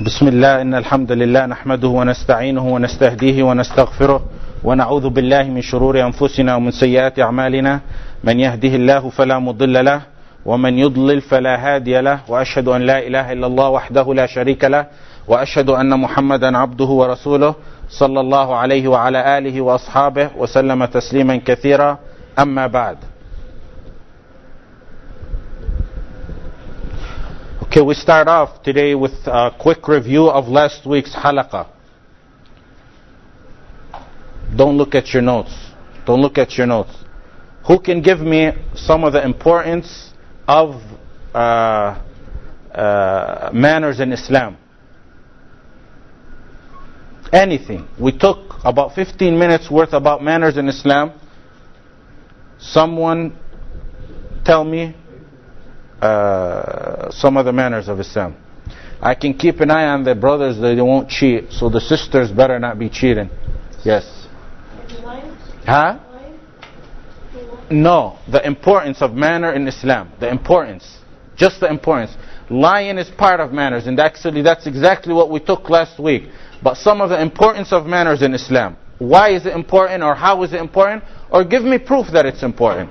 بسم الله إن الحمد لله نحمده ونستعينه ونستهديه ونستغفره ونعوذ بالله من شرور أنفسنا ومن سيئات أعمالنا. من يهده الله فلا مضل له ومن يضلل فلا هادي له وأشهد أن لا إله إلا الله وحده لا شريك له وأشهد أن محمدا عبده ورسوله صلى الله عليه وعلى آله وأصحابه وسلم تسليما كثيرا. أما بعد Okay, we start off today with a quick review of last week's halaqah. Don't look at your notes. Don't look at your notes. Who can give me some of the importance of uh, uh, manners in Islam? Anything. We took about 15 minutes worth about manners in Islam. Someone tell me uh, some of the manners of Islam. I can keep an eye on the brothers that they won't cheat, so the sisters better not be cheating. Yes. Huh? No, the importance of manner in Islam. The importance. Just the importance. Lying is part of manners, and actually that's exactly what we took last week. But some of the importance of manners in Islam. Why is it important, or how is it important? Or give me proof that it's important.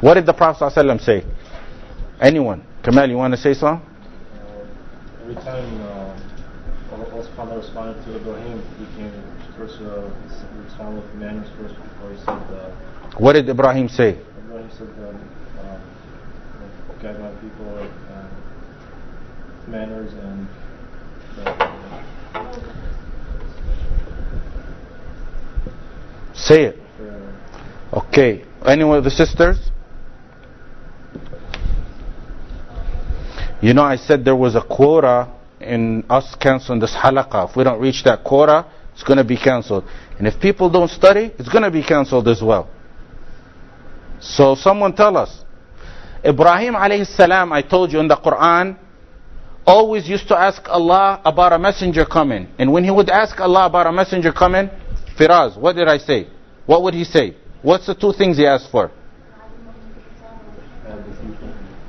What did the Prophet ﷺ say? Anyone? Kamal, you want to say something? Uh, every time uh, Allah subhanahu responded to Ibrahim, he came first uh, he responded with manners first before he said uh, What did Ibrahim say? Ibrahim said um, guide my people with uh, manners and uh, Say it. uh, Okay. Anyone of the sisters? You know, I said there was a quota in us canceling this halaqah. If we don't reach that quota, it's going to be cancelled. And if people don't study, it's going to be cancelled as well. So someone tell us. Ibrahim alayhi salam, I told you in the Quran, always used to ask Allah about a messenger coming. And when he would ask Allah about a messenger coming, Firaz, what did I say? What would he say? What's the two things he asked for?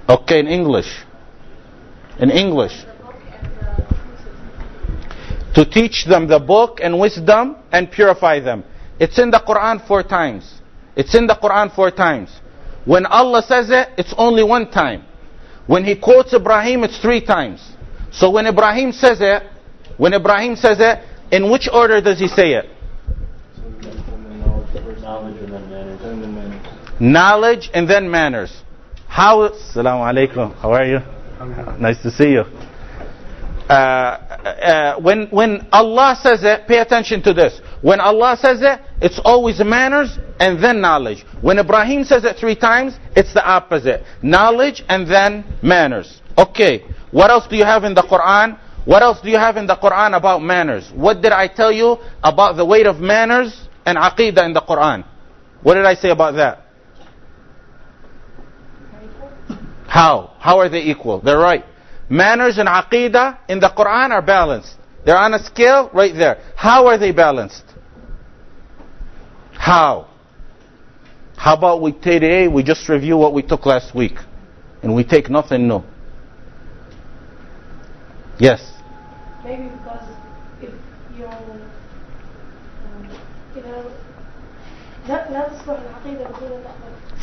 Okay, in English. In English. To teach them the book and wisdom and purify them. It's in the Quran four times. It's in the Quran four times. When Allah says it, it's only one time. When He quotes Ibrahim, it's three times. So when Ibrahim says it, when Ibrahim says it, in which order does he say it? Knowledge and then manners. How? Assalamu alaikum. How are you? Nice to see you. Uh, uh, when when Allah says it, pay attention to this. When Allah says it, it's always manners and then knowledge. When Ibrahim says it three times, it's the opposite: knowledge and then manners. Okay. What else do you have in the Quran? What else do you have in the Quran about manners? What did I tell you about the weight of manners and aqidah in the Quran? What did I say about that? How? How are they equal? They're right. Manners and aqidah in the Quran are balanced. They're on a scale right there. How are they balanced? How? How about we today, we just review what we took last week. And we take nothing new. Yes? Maybe because if you're... Um, you know, not, not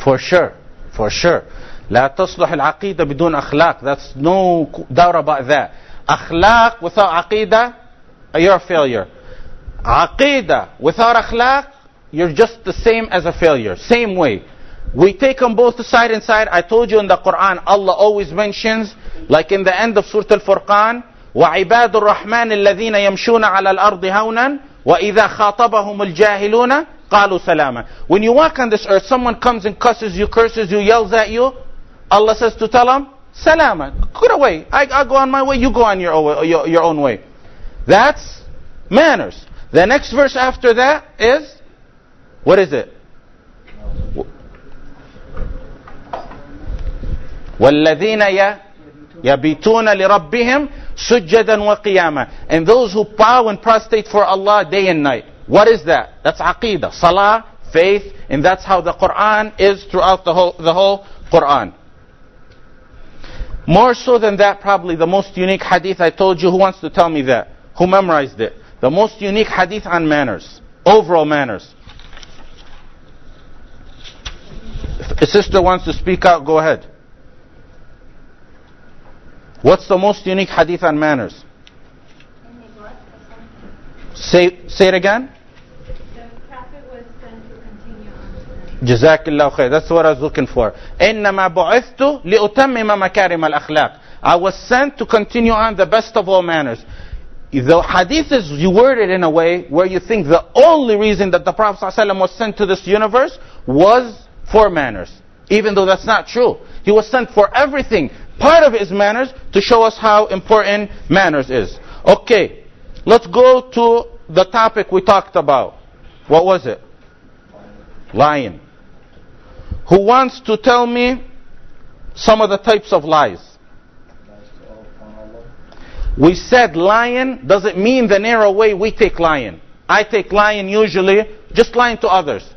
for sure, for sure. لا تصلح العقيدة بدون أخلاق. That's no doubt about that. أخلاق without عقيدة, you're a failure. عقيدة without أخلاق, you're just the same as a failure. Same way. We take them both side and side. I told you in the Quran, Allah always mentions, like in the end of Surah Al-Furqan, وعباد الرحمن الذين يمشون على الأرض هونا وإذا خاطبهم الجاهلون قالوا سلاما When you walk on this earth, someone comes and cusses you, curses you, yells at you, Allah says to tell him, salama, good away. I, I go on my way, you go on your, own- your, your own way. That's manners. The next verse after that is, what is it? والذين ي- يبيتون لربهم سجدا وقياما and those who bow and prostrate for Allah day and night what is that that's aqidah salah faith and that's how the Quran is throughout the whole the whole Quran more so than that, probably the most unique hadith I told you. Who wants to tell me that? Who memorized it? The most unique hadith on manners. Overall manners. If a sister wants to speak out, go ahead. What's the most unique hadith on manners? Say, say it again. The prophet was sent to continue on. جزاك الله خير. That's what I was looking for. إنما بعثت لأتمم مكارم الأخلاق. I was sent to continue on the best of all manners. The hadith is worded in a way where you think the only reason that the Prophet ﷺ was sent to this universe was for manners. Even though that's not true. He was sent for everything. Part of his manners to show us how important manners is. Okay, let's go to the topic we talked about. What was it? Lying. Who wants to tell me some of the types of lies? Lies to all upon Allah. We said lying doesn't mean the narrow way we take lying. I take lying usually just lying to others.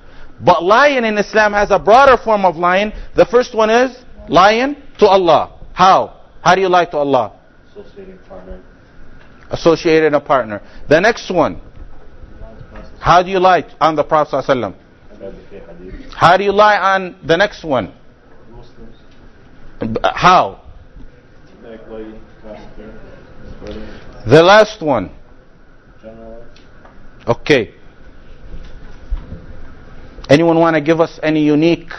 But lying in Islam has a broader form of lying. The first one is lying to Allah. How? How do you lie to Allah? Associating a partner. Associating a partner. The next one. How do you lie on the Prophet ﷺ? And then the hadith. How do you lie on the next one? Muslims. How? Backbiting. Gossiping. Spreading. The last one. Okay. Anyone want to give us any unique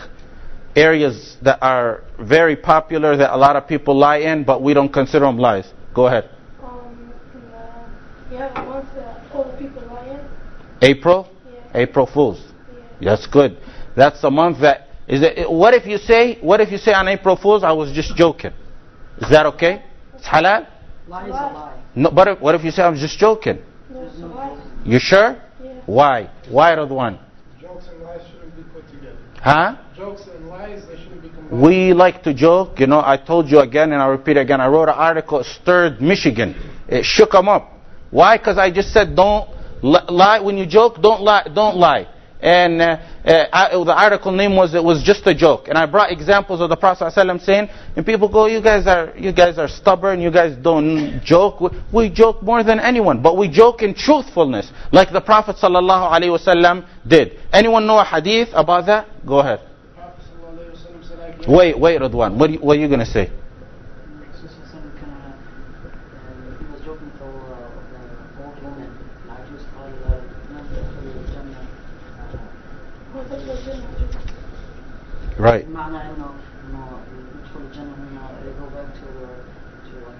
areas that are very popular that a lot of people lie in, but we don't consider them lies? Go ahead. Um, uh, have a that all the people lie in. April? Yeah. April Fools. Yeah. That's good. That's the month that is it, what if you say what if you say on April Fools I was just joking? Is that okay? It's halal? Lie is a lie. No, but if, what if you say I'm just joking? No, it's a lie. You sure? Yeah. Why? Why Radwan? Jokes and lies shouldn't be put together. Huh? Jokes and lies, they shouldn't be combined. We like to joke. You know, I told you again and I'll repeat again. I wrote an article, it stirred Michigan. It shook them up. Why? Because I just said don't li- lie. When you joke, don't lie. Don't lie. And uh, uh, the article name was it was just a joke. And I brought examples of the Prophet ﷺ saying, and people go, you guys are you guys are stubborn. You guys don't joke. We, we joke more than anyone, but we joke in truthfulness, like the Prophet wasallam did. Anyone know a hadith about that? Go ahead. The Prophet ﷺ said, I guarantee- Wait, wait, Radwan. What, are you- what are you going to say? Right. Amount, I don't know if you know, the gentleman uh, go back to, to uh,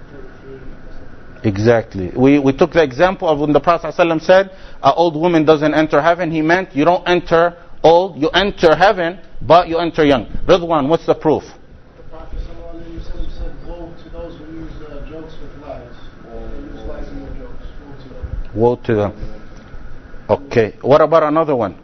33 Exactly. We, we took the example of when the Prophet ﷺ said, an old woman doesn't enter heaven. He meant you don't enter old, you enter heaven, but you enter young. Ridwan, what's the proof? The Prophet said, woe to those who use uh, jokes with lies. Woe to them. Okay. What about another one?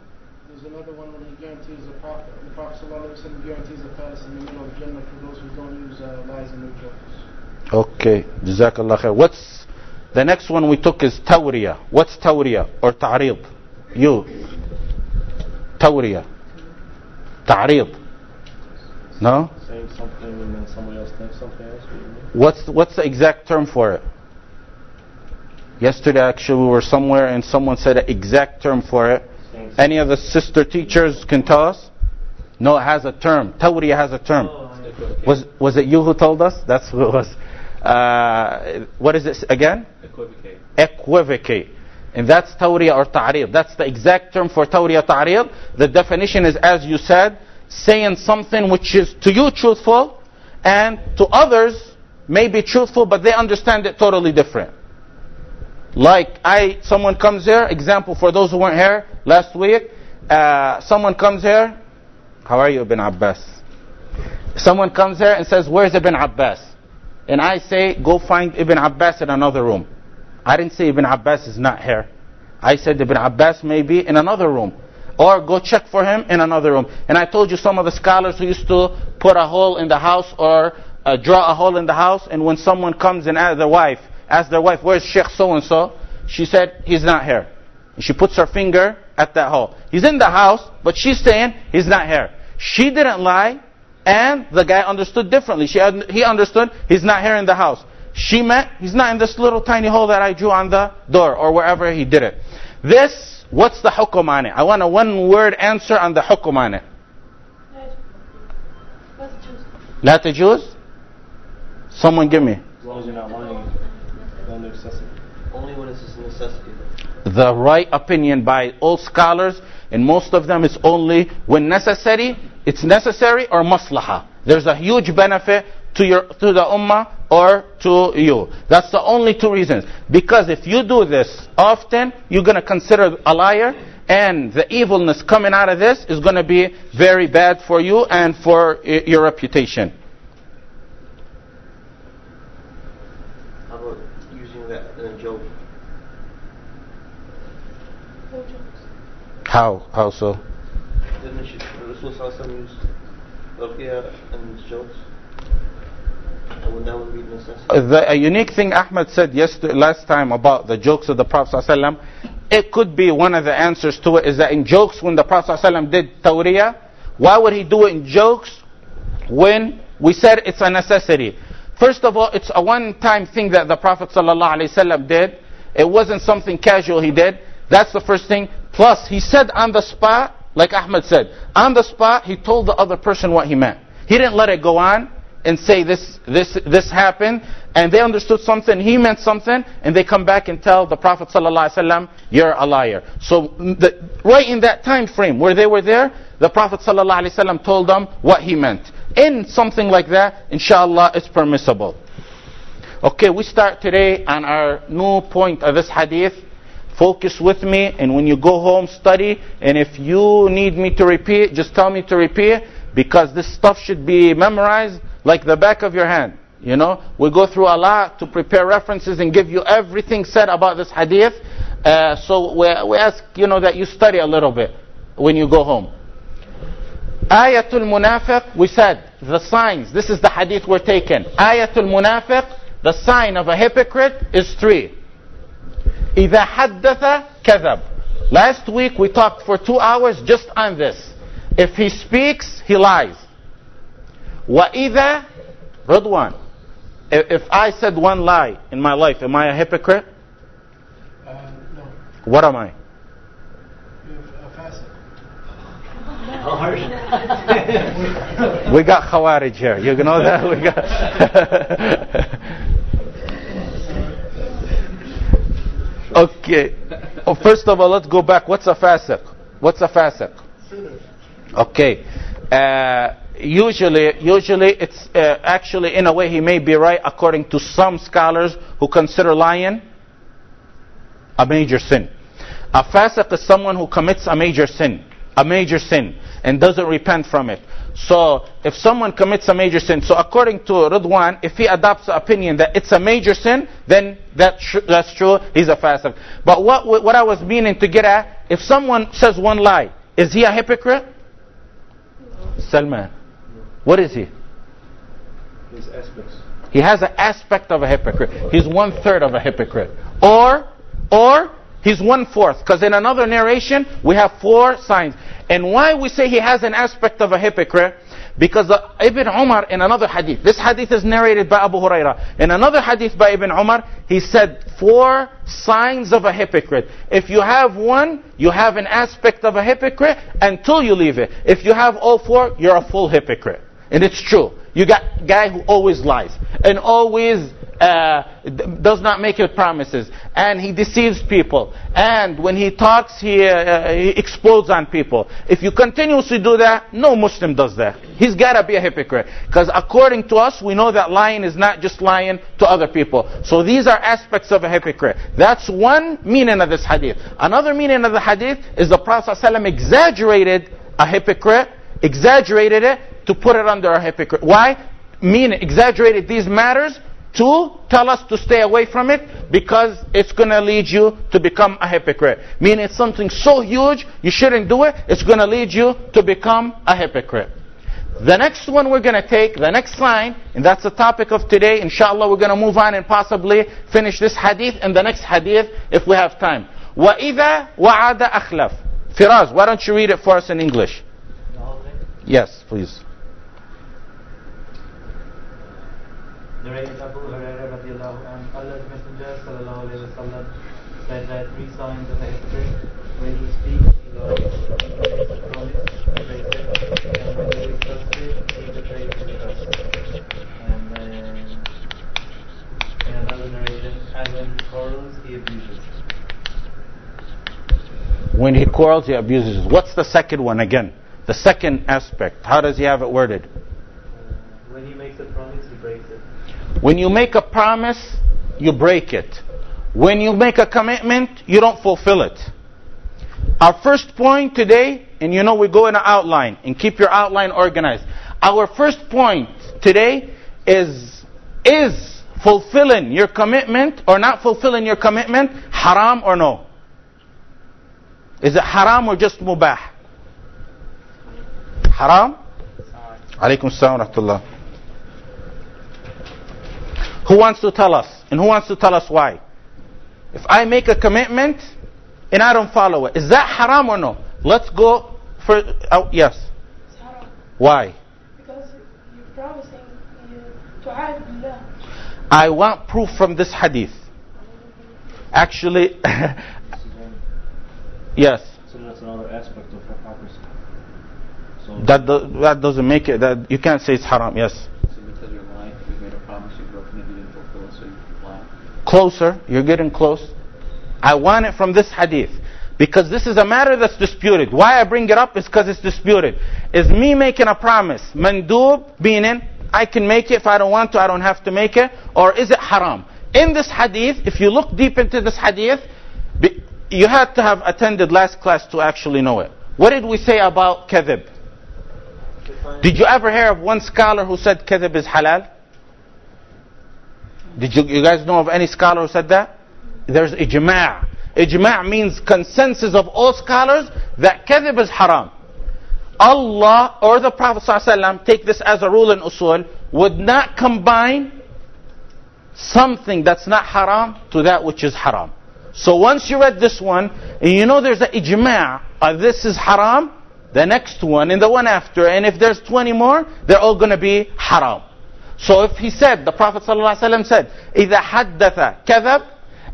Okay. Jazakallah khair. What's the next one we took is tawriya. What's tawriya or ta'rid? You. Tawriya. Ta'rid. No? Saying something and then somebody else thinks something else. What's what's the exact term for it? Yesterday, actually, we were somewhere and someone said an exact term for it. Any of the sister teachers can tell us? No, it has a term. Tawriya has a term. Oh, was was it you who told us? That's who it was. Uh, what is it again? Equivocate. Equivocate. And that's tawriya or ta'rid. That's the exact term for tawriya ta'rid. The definition is, as you said, saying something which is to you truthful and to others may be truthful, but they understand it totally different. Like I, someone comes here. Example for those who weren't here last week. Uh, someone comes here. How are you, Ibn Abbas? Someone comes here and says, "Where's Ibn Abbas?" And I say, "Go find Ibn Abbas in another room." I didn't say Ibn Abbas is not here. I said Ibn Abbas may be in another room. Or go check for him in another room. And I told you some of the scholars who used to put a hole in the house or uh, draw a hole in the house. And when someone comes and asks their wife, asks their wife, where's Sheikh so-and-so? She said, he's not here. And she puts her finger at that hole. He's in the house, but she's saying he's not here. She didn't lie. And the guy understood differently. She, he understood he's not here in the house. She meant he's not in this little tiny hole that I drew on the door or wherever he did it. This, what's the hukum on it? I want a one word answer on the hukum on it. Not the Jews? Someone give me. As long as you're not lying, necessity. Only when it's a necessity. The right opinion by all scholars, and most of them is only when necessary, it's necessary or maslaha. There's a huge benefit to your to the ummah or to you. That's the only two reasons. Because if you do this often, you're going to consider a liar, and the evilness coming out of this is going to be very bad for you and for your reputation. How about using that in a joke? No jokes. How? How so? Didn't she, Rasul Sallallahu use ruqya and jokes? Or would that would be necessity? The a unique thing Ahmed said yesterday, last time about the jokes of the Prophet ﷺ, it could be one of the answers to it is that in jokes when the Prophet ﷺ did tawriyah, why would he do it in jokes when we said it's a necessity? First of all, it's a one-time thing that the Prophet ﷺ did. It wasn't something casual he did. That's the first thing. Plus, he said on the spot, like Ahmed said, on the spot, he told the other person what he meant. He didn't let it go on and say this, this, this happened, and they understood something, he meant something, and they come back and tell the Prophet ﷺ, you're a liar. So, the, right in that time frame where they were there, the Prophet ﷺ told them what he meant. In something like that, inshallah, it's permissible. Okay, we start today on our new point of this hadith. Focus with me, and when you go home, study. And if you need me to repeat, just tell me to repeat, because this stuff should be memorized like the back of your hand. You know, we go through a lot to prepare references and give you everything said about this hadith. Uh, so we, we ask, you know, that you study a little bit when you go home. Ayatul Munafiq, we said, the signs, this is the hadith we're taking. Ayatul Munafiq, the sign of a hypocrite is three. إذا حدث كذب. Last week we talked for two hours just on this. If he speaks, he lies. وإذا Ridwan, if if I said one lie in my life, am I a hypocrite? Uh, no, What am I? you're a fast. We got Khawarij here. You know that? We got. okay. Oh, first of all, let's go back. What's a fasiq? What's a fasiq? Okay. Uh, usually, usually it's uh, actually in a way he may be right according to some scholars who consider lying a major sin. A fasiq is someone who commits a major sin, a major sin, and doesn't repent from it. So, if someone commits a major sin, so according to Ridwan, if he adopts the opinion that it's a major sin, then that tr- that's true, he's a fasiq. But what, what I was meaning to get at, if someone says one lie, is he a hypocrite? Salman. What is he? These aspects. He has an aspect of a hypocrite. He's one third of a hypocrite. Or, or he's one fourth. Because in another narration, we have four signs. And why we say he has an aspect of a hypocrite? Because the, Ibn Umar in another hadith, this hadith is narrated by Abu Huraira. In another hadith by Ibn Umar, he said four signs of a hypocrite. If you have one, you have an aspect of a hypocrite until you leave it. If you have all four, you're a full hypocrite. And it's true. You got guy who always lies and always uh, does not make his promises and he deceives people and when he talks he, uh, he explodes on people. If you continuously do that, no Muslim does that. He's got to be a hypocrite because according to us, we know that lying is not just lying to other people. So these are aspects of a hypocrite. That's one meaning of this hadith. Another meaning of the hadith is the Prophet ﷺ exaggerated a hypocrite, exaggerated it to put it under a hypocrite. Why? Mean exaggerated these matters to tell us to stay away from it because it's going to lead you to become a hypocrite. Meaning it's something so huge you shouldn't do it. It's going to lead you to become a hypocrite. The next one we're going to take, the next sign, and that's the topic of today. Inshallah, we're going to move on and possibly finish this hadith and the next hadith if we have time. وَإِذَا وَعَدَ أَخْلَفَ Firaz, why don't you read it for us in English? The whole thing? Yes, please. Narrated Abu radiallahu anhu, Allah's Messenger sallallahu alayhi wa sallam said that three signs of a hypocrite, when he speaks, he lies, when he makes a promise, he breaks it, and when he is trusted, he betrays his trust. And then, in another narration, and when he quarrels, he abuses. When he quarrels, he abuses. What's the second one again? The second aspect. How does he have it worded? When he makes a promise, he breaks it. When you make a promise, you break it. When you make a commitment, you don't fulfill it. Our first point today, and you know we go in an outline, and keep your outline organized. Our first point today is, is fulfilling your commitment or not fulfilling your commitment haram or no? Is it haram or just mubah? Haram? Alaykum salam wa rahmatullah. Who wants to tell us? And who wants to tell us why? If I make a commitment and I don't follow it, is that haram or no? Let's go for, oh, yes. Why? Because you're promising you, I want proof from this hadith. Actually, yes. So that's another aspect of hypocrisy. So that, do, that doesn't make it, that you can't say it's haram, yes. Closer, you're getting close. I want it from this hadith. Because this is a matter that's disputed. Why I bring it up is because it's disputed. Is me making a promise, mandub, meaning I can make it if I don't want to, I don't have to make it, or is it haram? In this hadith, if you look deep into this hadith, you had to have attended last class to actually know it. What did we say about kadhib? Did you ever hear of one scholar who said kadhib is halal? Did you, you guys know of any scholar who said that? There's ijma'. Ijma' means consensus of all scholars that kadhib is haram. Allah or the Prophet ﷺ, take this as a rule in usul, would not combine something that's not haram to that which is haram. So once you read this one, and you know there's an ijma' uh, this is haram, the next one and the one after, and if there's 20 more, they're all going to be haram. So if he said, the Prophet ﷺ said, إِذَا حَدَّثَ كَذَبْ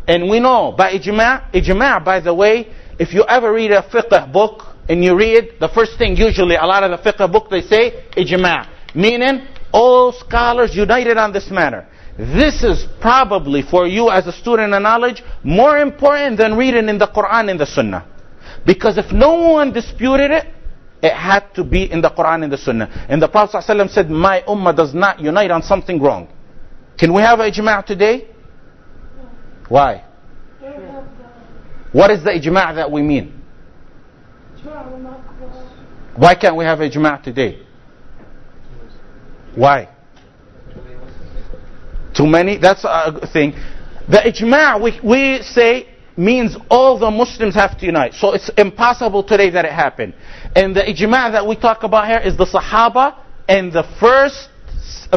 And we know by ijma', ijma' by the way, if you ever read a fiqh book and you read, the first thing usually, a lot of the fiqh book they say, ijma'. Meaning, all scholars united on this matter. This is probably for you as a student of knowledge more important than reading in the Quran and the Sunnah. Because if no one disputed it, it had to be in the Quran and the Sunnah. And the Prophet ﷺ said, My ummah does not unite on something wrong. Can we have a ijma' today? Why? What is the ijma' that we mean? Why can't we have ijma' today? Why? Too many? That's a thing. The ijma' we, we say means all the Muslims have to unite. So it's impossible today that it happened. And the ijma' that we talk about here is the Sahaba and the first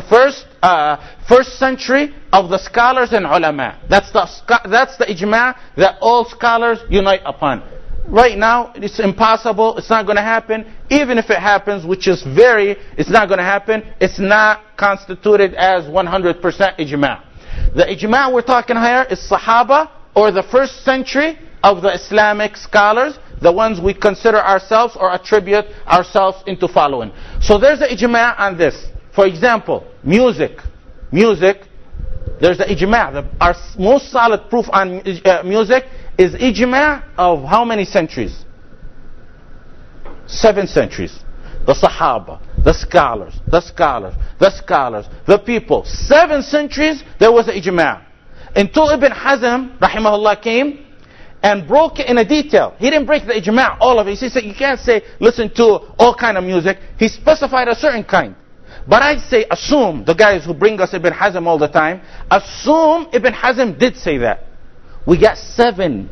first uh, first century of the scholars and ulama. That's the that's the ijma' that all scholars unite upon. Right now, it's impossible. It's not going to happen. Even if it happens, which is very, it's not going to happen. It's not constituted as 100% ijma'. The ijma' we're talking here is Sahaba or the first century of the Islamic scholars, the ones we consider ourselves or attribute ourselves into following. So there's the ijma' on this. For example, music. Music, there's the ijma'. The, our most solid proof on uh, music is ijma' of how many centuries? Seven centuries. The Sahaba, the scholars, the scholars, the scholars, the people. Seven centuries there was an ijma'. Until Ibn Hazm, rahimahullah, came and broke it in a detail. He didn't break the ijma', all of it. He said, you can't say, listen to all kind of music. He specified a certain kind. But I say, assume, the guys who bring us Ibn Hazm all the time, assume Ibn Hazm did say that. We got seven,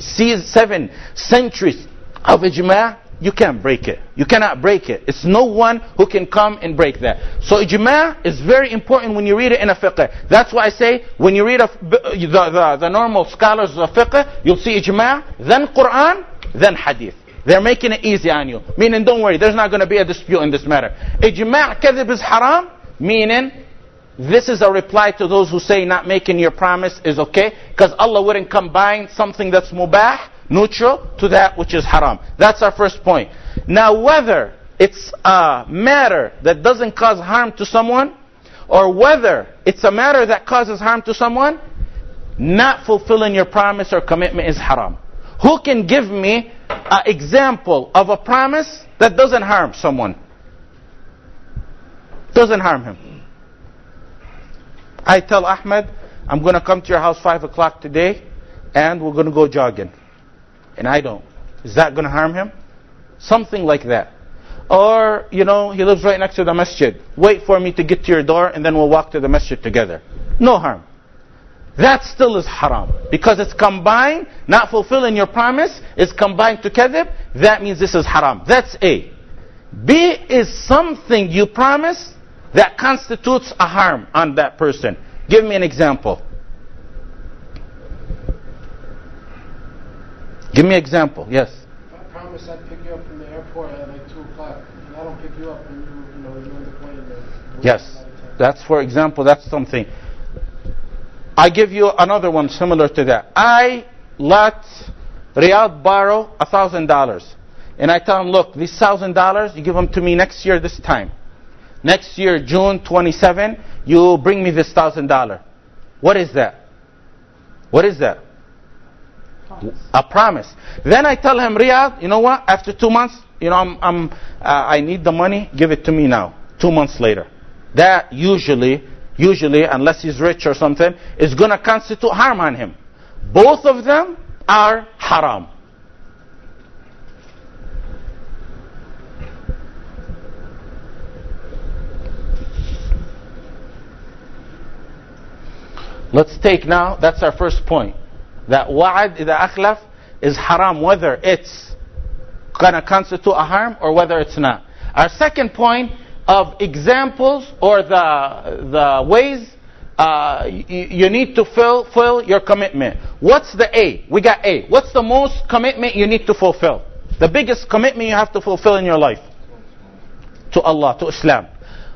se- seven centuries of ijma'. You can't break it. You cannot break it. It's no one who can come and break that. So ijma' is very important when you read it in a fiqh. That's why I say when you read a, the, the, the normal scholars of fiqh, you'll see ijma', then Quran, then hadith. They're making it easy on you. Meaning, don't worry, there's not going to be a dispute in this matter. Ijma' kadhib is haram, meaning this is a reply to those who say not making your promise is okay, because Allah wouldn't combine something that's mubah, neutral, to that which is haram. That's our first point. Now, whether it's a matter that doesn't cause harm to someone, or whether it's a matter that causes harm to someone, not fulfilling your promise or commitment is haram. Who can give me an example of a promise that doesn't harm someone? Doesn't harm him. I tell Ahmed, I'm going to come to your house 5 o'clock today and we're going to go jogging. And I don't. Is that going to harm him? Something like that. Or, you know, he lives right next to the masjid. Wait for me to get to your door and then we'll walk to the masjid together. No harm. That still is haram. Because it's combined, not fulfilling your promise, is combined to kadhib. That means this is haram. That's A. B is something you promise that constitutes a harm on that person. Give me an example. Give me an example. Yes. I promise I'd pick you up from the airport at like 2 o'clock, and I don't pick you up, and you, you know, you're on the plane. Then Yes. That's for example, that's something. I give you another one similar to that. I let Riyadh borrow a thousand dollars. And I tell him, look, these thousand dollars, you give them to me next year this time. Next year, June 27, you bring me this thousand dollar. What is that? What is that? A promise. Then I tell him, Riyadh, you know what? After two months, you know, I'm, I'm, uh, I need the money. Give it to me now. Two months later. That usually, usually, unless he's rich or something, is going to constitute harm on him. Both of them are haram. Let's take now, that's our first point That wa'ad إذا akhlaf is haram, whether it's gonna constitute a harm or whether it's not. Our second point of examples or the, the ways uh, you, you need to fulfill your commitment. What's the A? We got A. What's the most commitment you need to fulfill? The biggest commitment you have to fulfill in your life? To Allah, to Islam.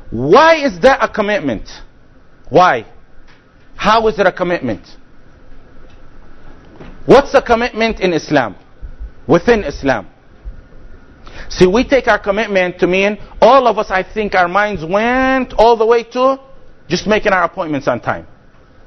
Why is that a commitment? Why? How is it a commitment? What's the commitment in Islam? Within Islam. See, we take our commitment to mean all of us, I think our minds went all the way to just making our appointments on time.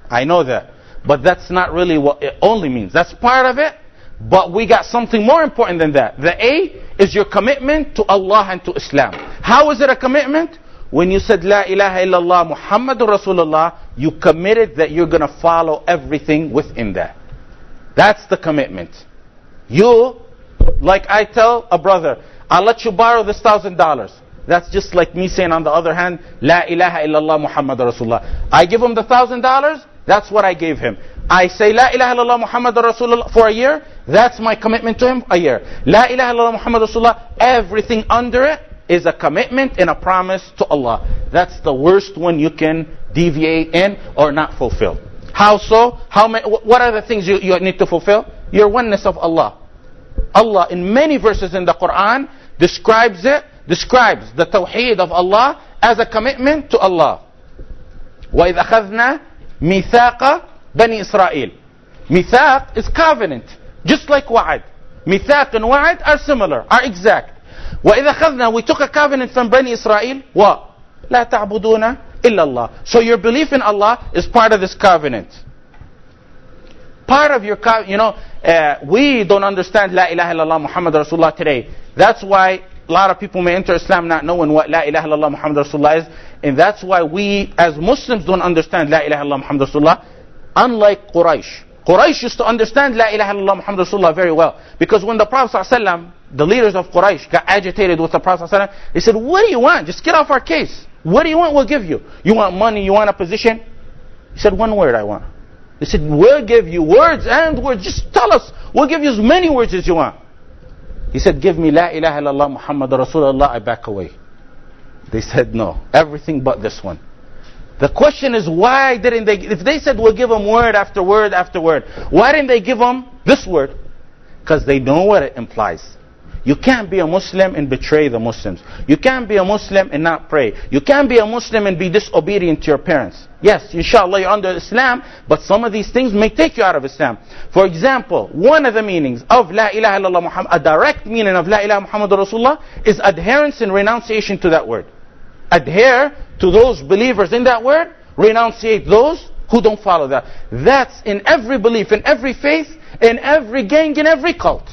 I know that. But that's not really what it only means. That's part of it. But we got something more important than that. The A is your commitment to Allah and to Islam. How is it a commitment? When you said La ilaha illallah Muhammadur Rasulullah, you committed that you're going to follow everything within that. That's the commitment. You, like I tell a brother, I'll let you borrow this thousand dollars. That's just like me saying on the other hand, La ilaha illallah Muhammad Rasulullah. I give him the thousand dollars, that's what I gave him. I say La ilaha illallah Muhammad Rasulullah for a year, that's my commitment to him, a year. La ilaha illallah Muhammad Rasulullah, everything under it is a commitment and a promise to Allah. That's the worst one you can deviate in or not fulfill. How so? How many, what are the things you, you need to fulfill? Your oneness of Allah. Allah in many verses in the Quran describes it, describes the tawheed of Allah as a commitment to Allah. وَإِذْ أَخَذْنَا مِيثَاقَ بَنِي إِسْرَائِيل Mithaq is covenant, just like wa'ad. Mithaq and wa'ad are similar, are exact. وإذا أخذنا we took a covenant from Bani Israel what لا تعبدون illallah. So your belief in Allah is part of this covenant. Part of your covenant, you know, uh, we don't understand La ilaha illallah Muhammad Rasulullah today. That's why a lot of people may enter Islam not knowing what La ilaha illallah Muhammad Rasulullah is. And that's why we as Muslims don't understand La ilaha illallah Muhammad Rasulullah. Unlike Quraysh. Quraysh used to understand La ilaha illallah Muhammad Rasulullah very well. Because when the Prophet Sallallahu the leaders of Quraysh got agitated with the Prophet ﷺ. They said, What do you want? Just get off our case. What do you want? We'll give you. You want money? You want a position? He said, One word I want. They said, We'll give you words and words. Just tell us. We'll give you as many words as you want. He said, Give me La ilaha illallah Muhammad Rasulullah. I back away. They said, No. Everything but this one. The question is, why didn't they? If they said we'll give them word after word after word, why didn't they give them this word? Because they know what it implies. You can't be a Muslim and betray the Muslims. You can't be a Muslim and not pray. You can't be a Muslim and be disobedient to your parents. Yes, inshallah, you're under Islam, but some of these things may take you out of Islam. For example, one of the meanings of La ilaha illallah Muhammad, a direct meaning of La ilaha Muhammad Rasulullah is adherence and renunciation to that word. Adhere to those believers in that word, renunciate those who don't follow that. That's in every belief, in every faith, in every gang, in every cult.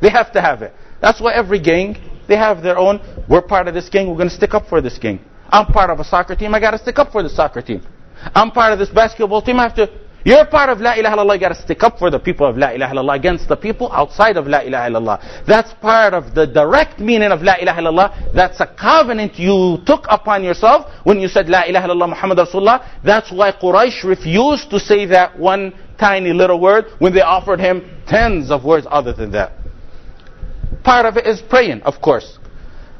They have to have it. That's why every gang, they have their own, we're part of this gang, we're going to stick up for this gang. I'm part of a soccer team, I got to stick up for the soccer team. I'm part of this basketball team, I have to, you're part of La ilaha illallah, you got to stick up for the people of La ilaha illallah against the people outside of La ilaha illallah. That's part of the direct meaning of La ilaha illallah. That's a covenant you took upon yourself when you said La ilaha illallah Muhammad Rasulullah. That's why Quraysh refused to say that one tiny little word when they offered him tens of words other than that. Part of it is praying, of course.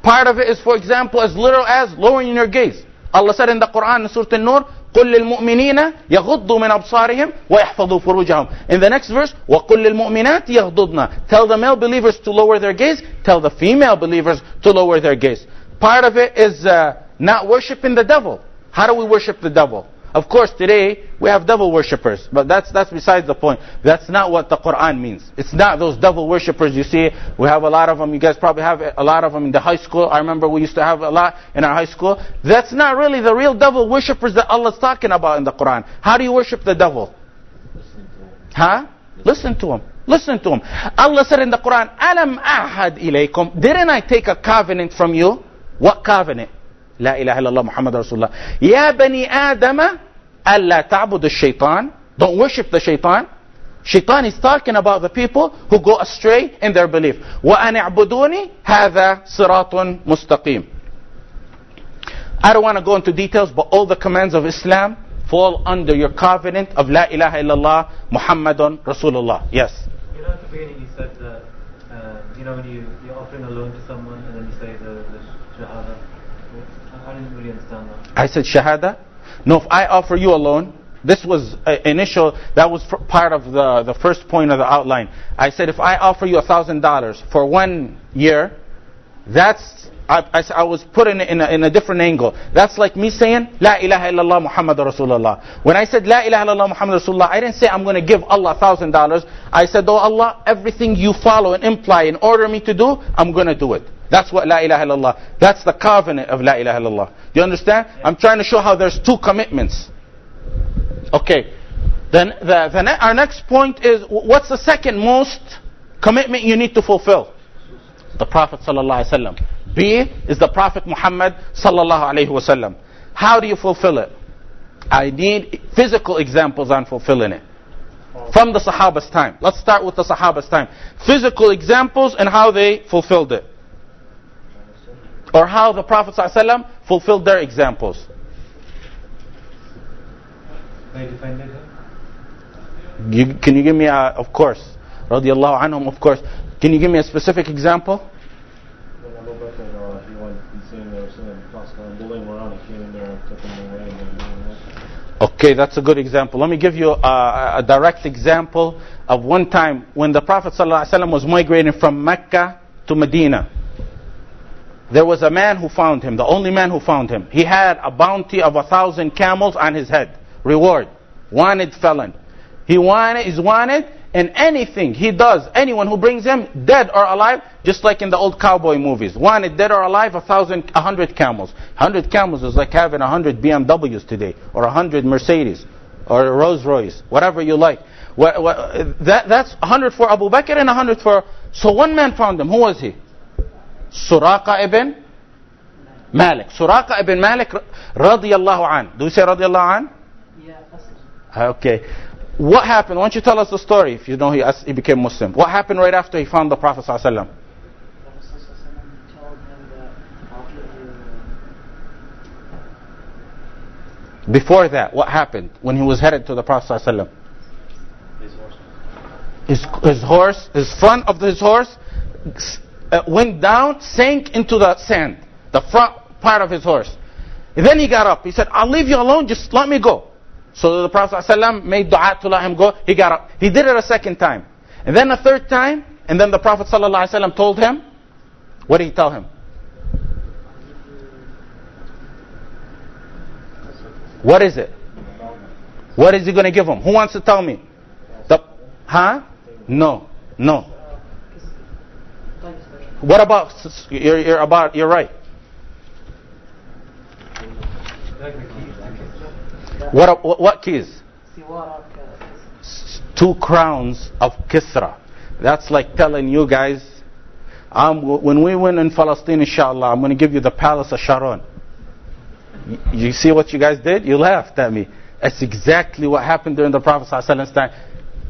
Part of it is, for example, as little as lowering your gaze. Allah said in the Quran in Surah An-Nur, قل للمؤمنين يغضوا من أبصارهم ويحفظوا فروجهم. In the next verse, وقل للمؤمنات يغضضن. Tell the male believers to lower their gaze. Tell the female believers to lower their gaze. Part of it is uh, not worshiping the devil. How do we worship the devil? Of course, today we have devil worshippers, but that's that's besides the point. That's not what the Quran means. It's not those devil worshippers you see. We have a lot of them. You guys probably have a lot of them in the high school. I remember we used to have a lot in our high school. That's not really the real devil worshippers that Allah's talking about in the Quran. How do you worship the devil? Huh? Listen to him. Listen to him. Allah said in the Quran, "Alam ahad ilaykum." Didn't I take a covenant from you? What covenant? لا إله إلا الله محمد رسول الله يا بني آدم ألا تعبد الشيطان don't worship the shaitan Shaitan is talking about the people who go astray in their belief. وَأَنِ اعْبُدُونِ هَذَا صِرَاطٌ مُسْتَقِيمٌ I don't want to go into details, but all the commands of Islam fall under your covenant of La ilaha illallah Muhammadun Rasulullah. Yes. You know, at the beginning you said that, uh, you know, when you, you're offering a loan to someone and then you say the, the shahada. I. I said shahada. No, if I offer you a loan, this was initial, that was part of the, the first point of the outline. I said if I offer you a thousand dollars for one year, that's, I I was put in, in, a, in a different angle. That's like me saying, La ilaha illallah Muhammad Rasulullah. When I said La ilaha illallah Muhammad Rasulullah, I didn't say I'm going to give Allah a thousand dollars. I said, oh Allah, everything you follow and imply and order me to do, I'm going to do it. That's what La ilaha illallah. That's the covenant of La ilaha illallah. Do you understand? I'm trying to show how there's two commitments. Okay. Then the, the ne- our next point is what's the second most commitment you need to fulfill? The Prophet sallallahu alaihi wasallam. B is the Prophet Muhammad sallallahu alaihi wasallam. How do you fulfill it? I need physical examples on fulfilling it. From the Sahaba's time. Let's start with the Sahaba's time. Physical examples and how they fulfilled it. Or how the Prophet ﷺ fulfilled their examples. They defended him. You, can you give me a, of course, radiallahu anhum, of course. Can you give me a specific example? When Abu Bakr, uh, he went insane, they were saying, Prophet bullying him around, he came in there and took him away and then doing that. Okay, that's a good example. Let me give you a, a direct example of one time when the Prophet ﷺ was migrating from Mecca to Medina. There was a man who found him, the only man who found him. He had a bounty of a thousand camels on his head. Reward. Wanted felon. He wanted, is wanted, and anything he does, anyone who brings him, dead or alive, just like in the old cowboy movies. Wanted, dead or alive, a thousand, a hundred camels. A hundred camels is like having a hundred BMWs today, or a hundred Mercedes, or a Rolls Royce, whatever you like. That, that's a hundred for Abu Bakr and a hundred for. So one man found him. Who was he? Suraqa ibn Malik. Suraka ibn Malik radiallahu an. Do you say radiallahu an? Yeah, uh, Okay. What happened? Why don't you tell us the story if you know he, he became Muslim. What happened right after he found the Prophet sallallahu alaihi wasallam? Before that, what happened when he was headed to the Prophet His horse. His, his horse, his front of his horse uh, went down, sank into the sand. The front part of his horse. And then he got up. He said, I'll leave you alone, just let me go. So the Prophet ﷺ made dua to let him go. He got up. He did it a second time. And then a third time. And then the Prophet ﷺ told him, What did he tell him? What is it? What is he going to give him? Who wants to tell me? The, huh? No, no. What about you're, you're about you're right. What what, keys? Two crowns of Kisra. That's like telling you guys, I'm, when we win in Palestine, inshallah, I'm going to give you the palace of Sharon. You see what you guys did? You laughed at me. That's exactly what happened during the Prophet's time.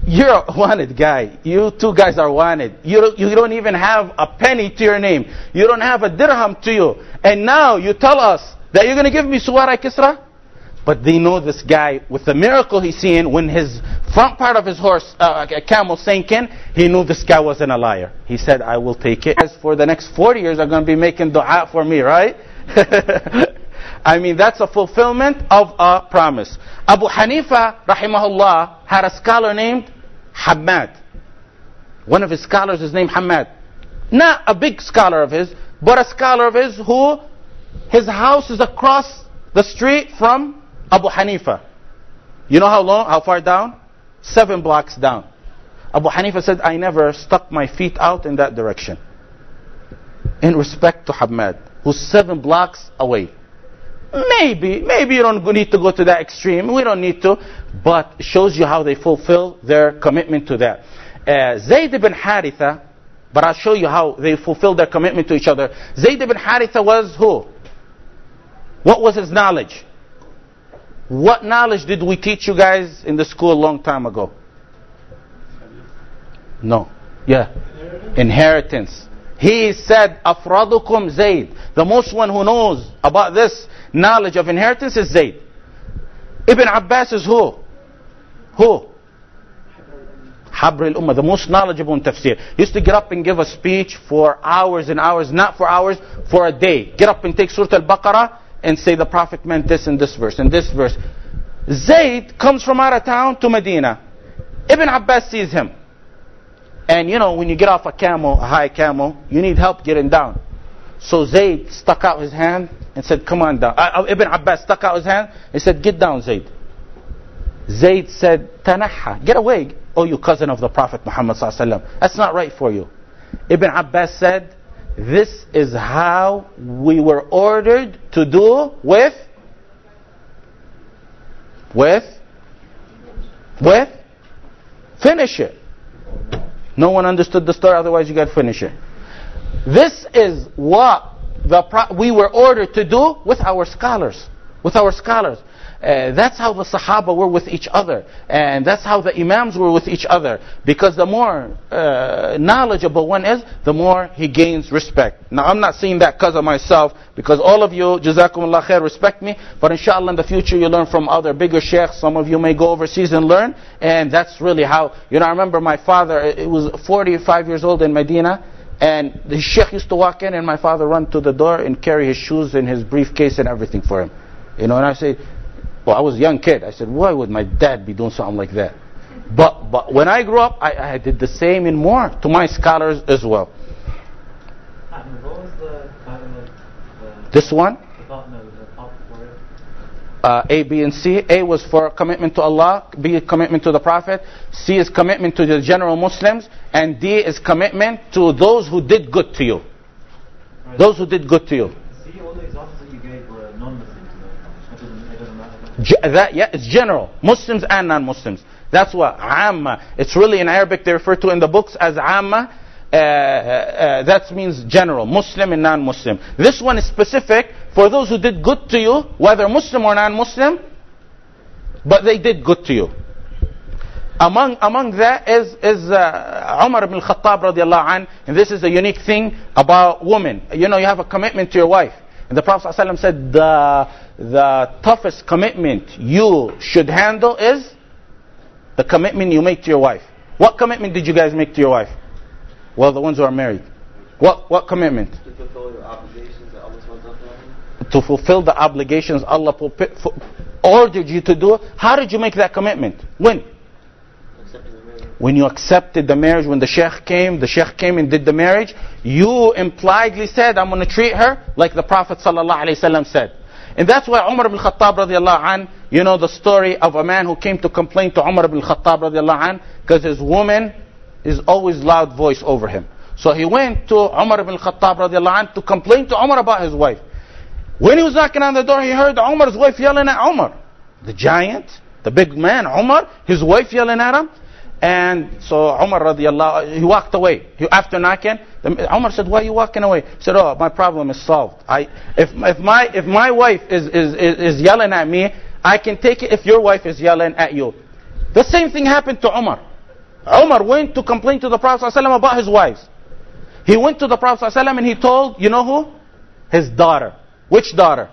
You're a wanted guy. You two guys are wanted. You don't, you don't even have a penny to your name. You don't have a dirham to you. And now you tell us that you're going to give me Suwara Kisra? But they know this guy with the miracle he's seeing when his front part of his horse, uh, camel sank in, he knew this guy wasn't a liar. He said, I will take it. As for the next 40 years, are going to be making dua for me, right? I mean, that's a fulfillment of a promise. Abu Hanifa, rahimahullah, had a scholar named Hamad. One of his scholars is named Hamad. Not a big scholar of his, but a scholar of his who his house is across the street from Abu Hanifa. You know how long, how far down? Seven blocks down. Abu Hanifa said, I never stuck my feet out in that direction. In respect to Hamad, who's seven blocks away. Maybe, maybe you don't need to go to that extreme. We don't need to. But it shows you how they fulfill their commitment to that. Uh, Zayd ibn Haritha, but I'll show you how they fulfill their commitment to each other. Zayd ibn Haritha was who? What was his knowledge? What knowledge did we teach you guys in the school a long time ago? No. Yeah. Inheritance. He said, Afradukum Zayd. The most one who knows about this knowledge of inheritance is Zayd. Ibn Abbas is who? Who? Habr al-Ummah, the most knowledgeable in tafsir. He used to get up and give a speech for hours and hours, not for hours, for a day. Get up and take Surah Al-Baqarah and say the Prophet meant this in this verse and this verse. Zayd comes from out of town to Medina. Ibn Abbas sees him. And you know, when you get off a camel, a high camel, you need help getting down. So Zayd stuck out his hand and said, come on down. Uh, Ibn Abbas stuck out his hand and said, get down, Zayd. Zayd said, Tanaha, get away, oh you cousin of the Prophet Muhammad sallallahu That's not right for you. Ibn Abbas said, this is how we were ordered to do with, with, with, finish it. No one understood the story, otherwise you got to finish it. This is what the we were ordered to do with our scholars. With our scholars. Uh, that's how the Sahaba were with each other. And that's how the Imams were with each other. Because the more uh, knowledgeable one is, the more he gains respect. Now I'm not saying that because of myself, because all of you, Jazakumullah khair, respect me. But inshallah in the future you learn from other bigger sheikhs. Some of you may go overseas and learn. And that's really how, you know, I remember my father, it was 45 years old in Medina. And the sheikh used to walk in and my father run to the door and carry his shoes and his briefcase and everything for him. You know, and I say, well, I was a young kid. I said, why would my dad be doing something like that? But but when I grew up, I, I did the same and more to my scholars as well. This one, uh, A, B, and C. A was for commitment to Allah. B, commitment to the Prophet. C is commitment to the general Muslims. And D is commitment to those who did good to you. Right. Those who did good to you. See, all the examples that you gave were non-Muslims. It doesn't, it doesn't matter. That, yeah, it's general. Muslims and non-Muslims. That's what amma. It's really in Arabic they refer to in the books as amma. Uh, uh, uh, that means general, Muslim and non-Muslim. This one is specific for those who did good to you, whether Muslim or non-Muslim, but they did good to you. Among among that is is uh, Umar ibn Khattab radiallahu an, and this is a unique thing about women. You know, you have a commitment to your wife, and the Prophet ﷺ said the the toughest commitment you should handle is the commitment you make to your wife. What commitment did you guys make to your wife? Well, the ones who are married. What what commitment? to fulfill your obligations that Allah To fulfill the obligations Allah ordered you to do. How did you make that commitment? When? When you accepted the marriage, when the sheikh came, the sheikh came and did the marriage, you impliedly said, I'm going to treat her like the Prophet ﷺ said. And that's why Umar ibn Khattab radiallahu an, you know the story of a man who came to complain to Umar ibn Khattab radiallahu an, because his woman is always loud voice over him. So he went to Umar ibn Khattab radiallahu an to complain to Umar about his wife. When he was knocking on the door, he heard Umar's wife yelling at Umar. The giant, the big man, Umar, his wife yelling at him. And so Umar radiallahu, he walked away. He, after knocking, Umar said, why are you walking away? He said, oh, my problem is solved. I, if, if, my, if my wife is, is, is, is yelling at me, I can take it if your wife is yelling at you. The same thing happened to Umar. Umar went to complain to the Prophet ﷺ about his wives. He went to the Prophet ﷺ and he told, you know who? His daughter. Which daughter?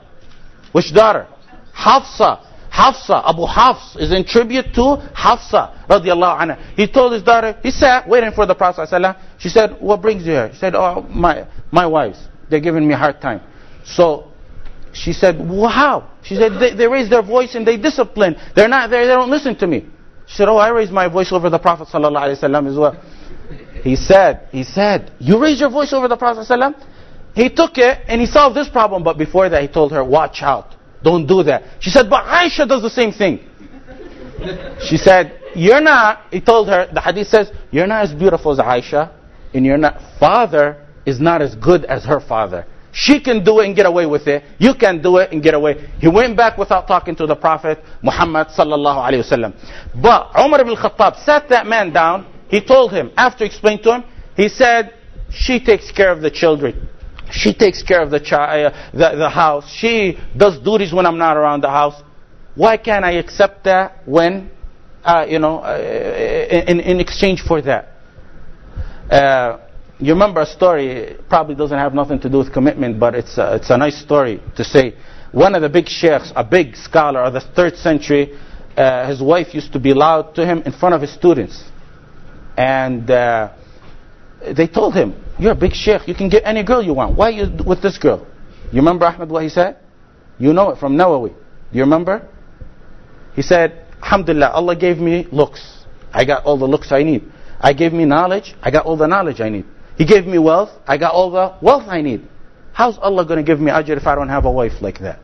Which daughter? Hafsa. Hafsa, Abu Hafs is in tribute to Hafsa radiallahu anha. He told his daughter, he sat waiting for the Prophet ﷺ. She said, what brings you here? He said, oh, my, my wives. They're giving me a hard time. So she said, well, how? She said, they, they raise their voice and they discipline. They're not there, they don't listen to me. She said, oh, I raised my voice over the Prophet ﷺ as well. He said, he said, you raised your voice over the Prophet ﷺ? He took it and he solved this problem, but before that he told her, watch out. Don't do that. She said, but Aisha does the same thing. She said, you're not, he told her, the hadith says, you're not as beautiful as Aisha, and your father is not as good as her father. She can do it and get away with it. You can do it and get away. He went back without talking to the Prophet Muhammad sallallahu alayhi wasallam. But Umar ibn Khattab sat that man down. He told him, after explaining to him, he said, she takes care of the children. She takes care of the, child, uh, the, the house. She does duties when I'm not around the house. Why can't I accept that when, uh, you know, uh, in, in exchange for that? Uh, you remember a story, probably doesn't have nothing to do with commitment, but it's a, it's a nice story to say. One of the big sheikhs, a big scholar of the third century, uh, his wife used to be loud to him in front of his students. And uh, they told him, you're a big sheikh, you can get any girl you want. Why you with this girl? You remember Ahmed what he said? You know it from Nawawi. Do you remember? He said, Alhamdulillah, Allah gave me looks. I got all the looks I need. I gave me knowledge, I got all the knowledge I need. He gave me wealth, I got all the wealth I need. How's Allah going to give me ajr if I don't have a wife like that?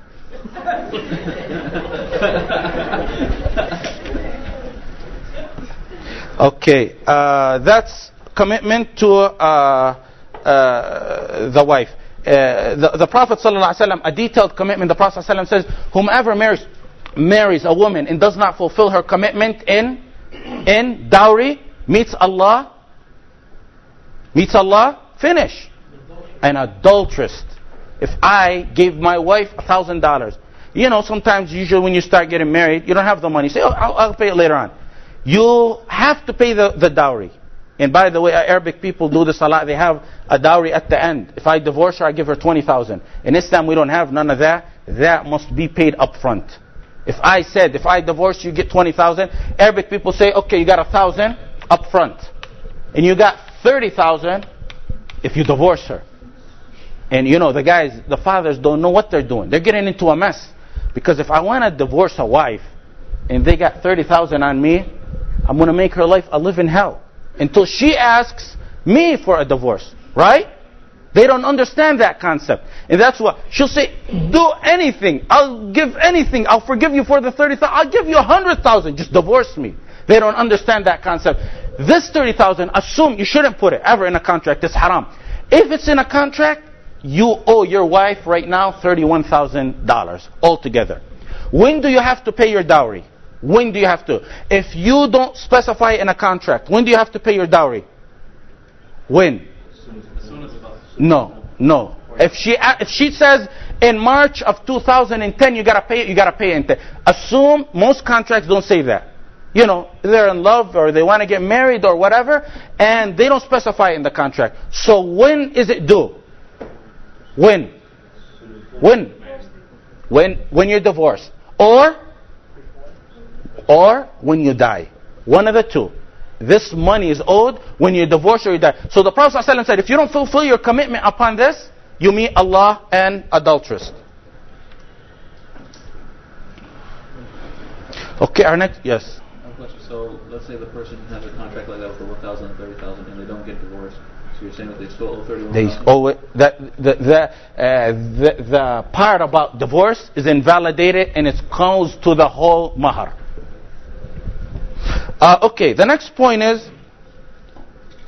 okay, uh, that's commitment to uh, uh, the wife. Uh, the, the Prophet a detailed commitment, the Prophet says, whomever marries, marries a woman and does not fulfill her commitment in, in dowry, meets Allah, meets Allah, finish. An adulteress. If I gave my wife a thousand dollars, you know, sometimes usually when you start getting married, you don't have the money. You say, oh, I'll, I'll pay it later on. You have to pay the, the dowry. And by the way, Arabic people do this a lot. They have a dowry at the end. If I divorce her, I give her 20,000. In Islam, we don't have none of that. That must be paid up front. If I said, if I divorce you, get 20,000, Arabic people say, okay, you got a thousand up front. And you got 30,000 if you divorce her. And you know, the guys, the fathers don't know what they're doing. They're getting into a mess. Because if I want to divorce a wife, and they got 30,000 on me, I'm going to make her life a living hell until she asks me for a divorce, right? They don't understand that concept. And that's what she'll say, do anything. I'll give anything. I'll forgive you for the 30,000. I'll give you a 100,000. Just divorce me. They don't understand that concept. This 30,000, assume you shouldn't put it ever in a contract. It's haram. If it's in a contract, you owe your wife right now $31,000 altogether. When do you have to pay your dowry? When do you have to? If you don't specify in a contract, when do you have to pay your dowry? When? No, no. If she if she says in March of 2010 you gotta pay you gotta pay it. Assume most contracts don't say that. You know, they're in love or they want to get married or whatever, and they don't specify in the contract. So when is it due? When? When? When when you're divorced. Or or when you die. One of the two. This money is owed when you divorce or you die. So the Prophet ﷺ said, if you don't fulfill your commitment upon this, you meet Allah and adulteress. Okay, our next, yes. So let's say the person has a contract like that for 1,000 and 30,000 and they don't get divorced. So you're saying that they still owe 31,000? They owe it. That, the, the, uh, the, the part about divorce is invalidated and it goes to the whole mahar. Uh, okay, the next point is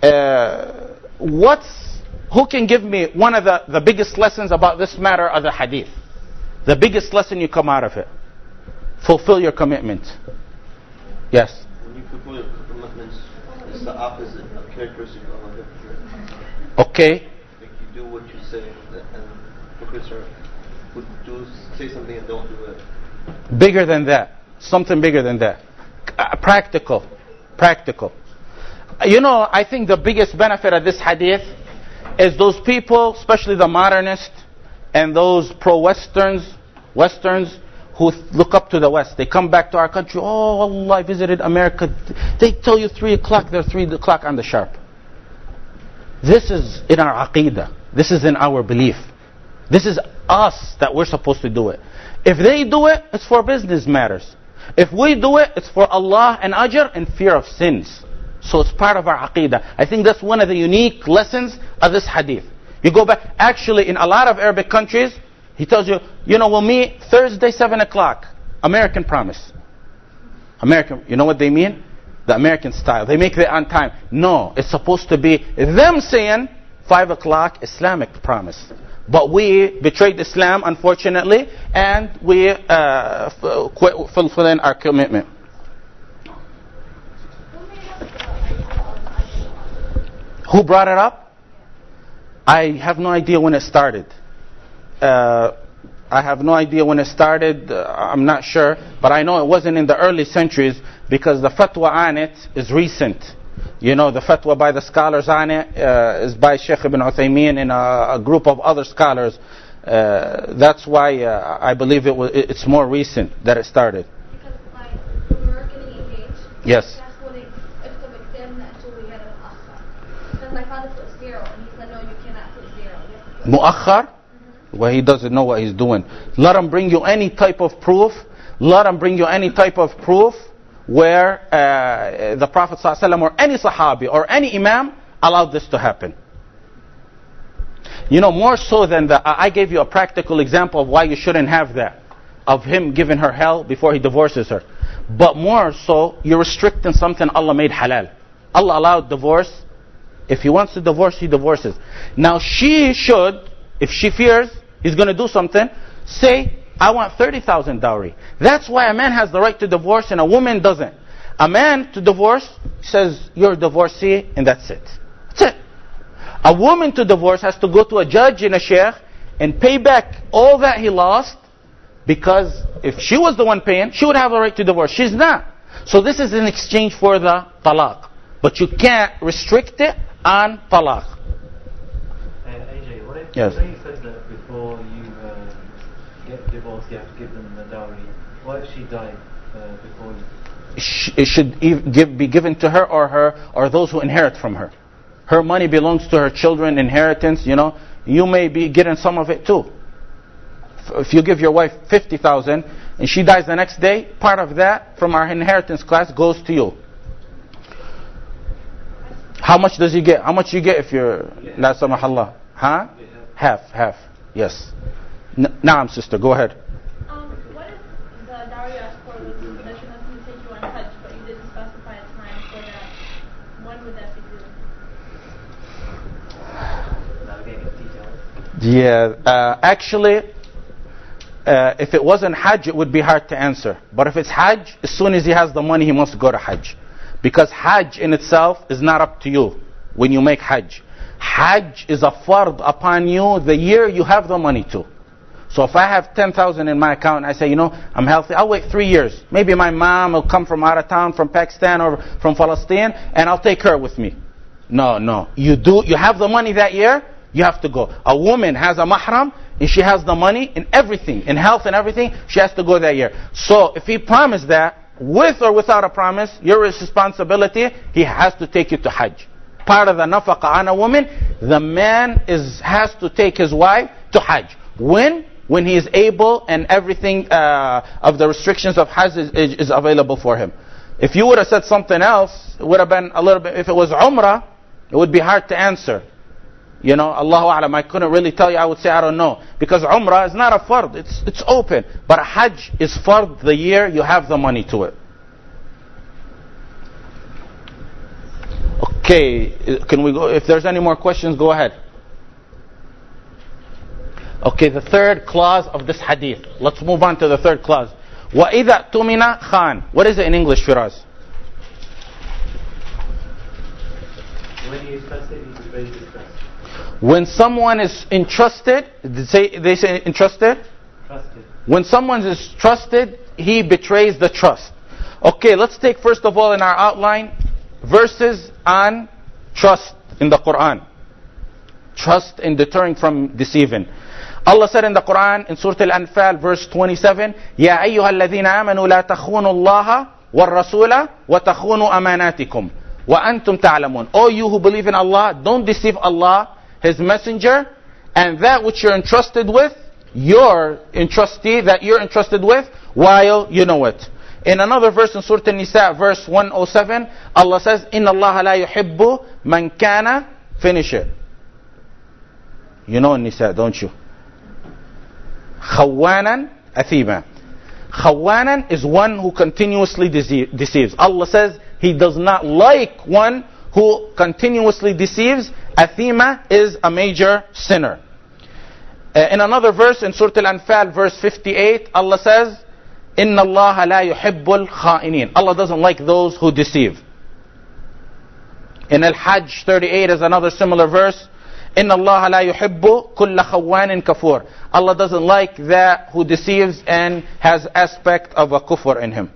uh, what's, who can give me one of the, the biggest lessons about this matter of the hadith? The biggest lesson you come out of it. Fulfill your commitment. Yes. When you fulfill your commitments, it's the opposite of characteristic of a hypocrite. Okay. Like you do what you say, and hypocrites are who do say something and don't do it. Bigger than that. Something bigger than that. Uh, practical. Practical. You know, I think the biggest benefit of this hadith is those people, especially the modernists and those pro-westerns, westerns, who look up to the West. They come back to our country. Oh, Allah, I visited America. They tell you three o'clock. They're three o'clock on the sharp. This is in our aqidah. This is in our belief. This is us that we're supposed to do it. If they do it, it's for business matters. If we do it, it's for Allah and ajr and fear of sins. So it's part of our aqidah. I think that's one of the unique lessons of this hadith. You go back, actually in a lot of Arabic countries, he tells you, you know, we'll meet Thursday, 7 o'clock. American promise. American, you know what they mean? The American style. They make it on time. No, it's supposed to be them saying 5 o'clock Islamic promise. But we betrayed Islam, unfortunately, and we uh, quit fulfilling our commitment. Who brought it up? I have no idea when it started. Uh, I have no idea when it started. Uh, I'm not sure, but I know it wasn't in the early centuries because the fatwa on it is recent. You know, the fatwa by the scholars on it uh, is by Sheikh Ibn Uthaymeen and a, a group of other scholars. Uh, that's why uh, I believe it was, it's more recent that it started. Yes. my father put zero he said no you cannot put zero. Mu'akhar? Well, he doesn't know what he's doing. Let him bring you any type of proof. Let him bring you any type of proof where uh, the Prophet ﷺ or any Sahabi or any Imam allowed this to happen. You know, more so than the, I I gave you a practical example of why you shouldn't have that, of him giving her hell before he divorces her. But more so, you're restricting something Allah made halal. Allah allowed divorce. If he wants to divorce, he divorces. Now she should, if she fears he's going to do something, say, I want 30,000 dowry. That's why a man has the right to divorce and a woman doesn't. A man to divorce says, you're a divorcee and that's it. That's it. A woman to divorce has to go to a judge and a sheikh and pay back all that he lost because if she was the one paying, she would have a right to divorce. She's not. So this is in exchange for the talaq. But you can't restrict it on talaq. Uh, AJ, what if, Yes. what if you said that before you uh, get divorced, you have to give them the dowry? What if she died uh, before you? it should be given to her or her or those who inherit from her. Her money belongs to her children, inheritance, you know. You may be getting some of it too. If you give your wife 50,000 and she dies the next day, part of that from our inheritance class goes to you. How much does he get? How much you get if you're la samahallah? Huh? Half, half. Yes. N- Naam, sister, go ahead. Um, what if the dowry you asked for was that you're looking to take you on Hajj, but you didn't specify a time for that? When would that be due? Without getting. Yeah, uh, actually, uh, if it wasn't Hajj, it would be hard to answer. But if it's Hajj, as soon as he has the money, he must go to Hajj. Because Hajj in itself is not up to you when you make Hajj. Hajj is a fard upon you the year you have the money to. So if I have 10,000 in my account and I say, you know, I'm healthy, I'll wait three years. Maybe my mom will come from out of town, from Pakistan or from Palestine, and I'll take her with me. No, no. You do, you have the money that year, you have to go. A woman has a mahram, and she has the money and everything, in health and everything, she has to go that year. So if he promised that, with or without a promise, your responsibility, he has to take you to Hajj. Part of the nafaqa on a woman, the man is, has to take his wife to Hajj. When? When he is able and everything uh, of the restrictions of Hajj is, is, available for him. If you would have said something else, it would have been a little bit, if it was Umrah, it would be hard to answer. You know, Allahu Alam, I couldn't really tell you, I would say I don't know. Because Umrah is not a fard, it's, it's open. But Hajj is fard the year you have the money to it. Okay, can we go, if there's any more questions, go ahead. Okay, the third clause of this hadith. Let's move on to the third clause. وَإِذَا تُمِنَ خَان What is it in English, Firaz? When he is trusted, he betrays his trust. When someone is entrusted, they say, they say entrusted? Trusted. When someone is trusted, he betrays the trust. Okay, let's take first of all in our outline verses on trust in the Quran. Trust in deterring from deceiving. Allah said in the Quran in Surah Al-Anfal verse 27, يا أيها الذين آمنوا لا تخونوا الله والرسول وتخونوا أماناتكم وأنتم تعلمون. O you who believe in Allah, don't deceive Allah, His Messenger, and that which you're entrusted with, your entrustee that you're entrusted with, while you know it. In another verse in Surah An-Nisa, verse 107, Allah says, إِنَّ اللَّهَ لَا يُحِبُّ مَنْ كَانَ Finish it. You know An-Nisa, don't you? خوانا أثيما Khawanan is one who continuously dece- deceives. Allah says He does not like one who continuously deceives. Athima is a major sinner. Uh, in another verse in Surah Al-Anfal, verse 58, Allah says, إِنَّ اللَّهَ لَا يُحِبُّ الْخَائِنِينَ Allah doesn't like those who deceive. In Al-Hajj 38 is another similar verse. Inna Allah la yuhibbu kulla khawanin kafur. Allah doesn't like that who deceives and has aspect of a kufr in him.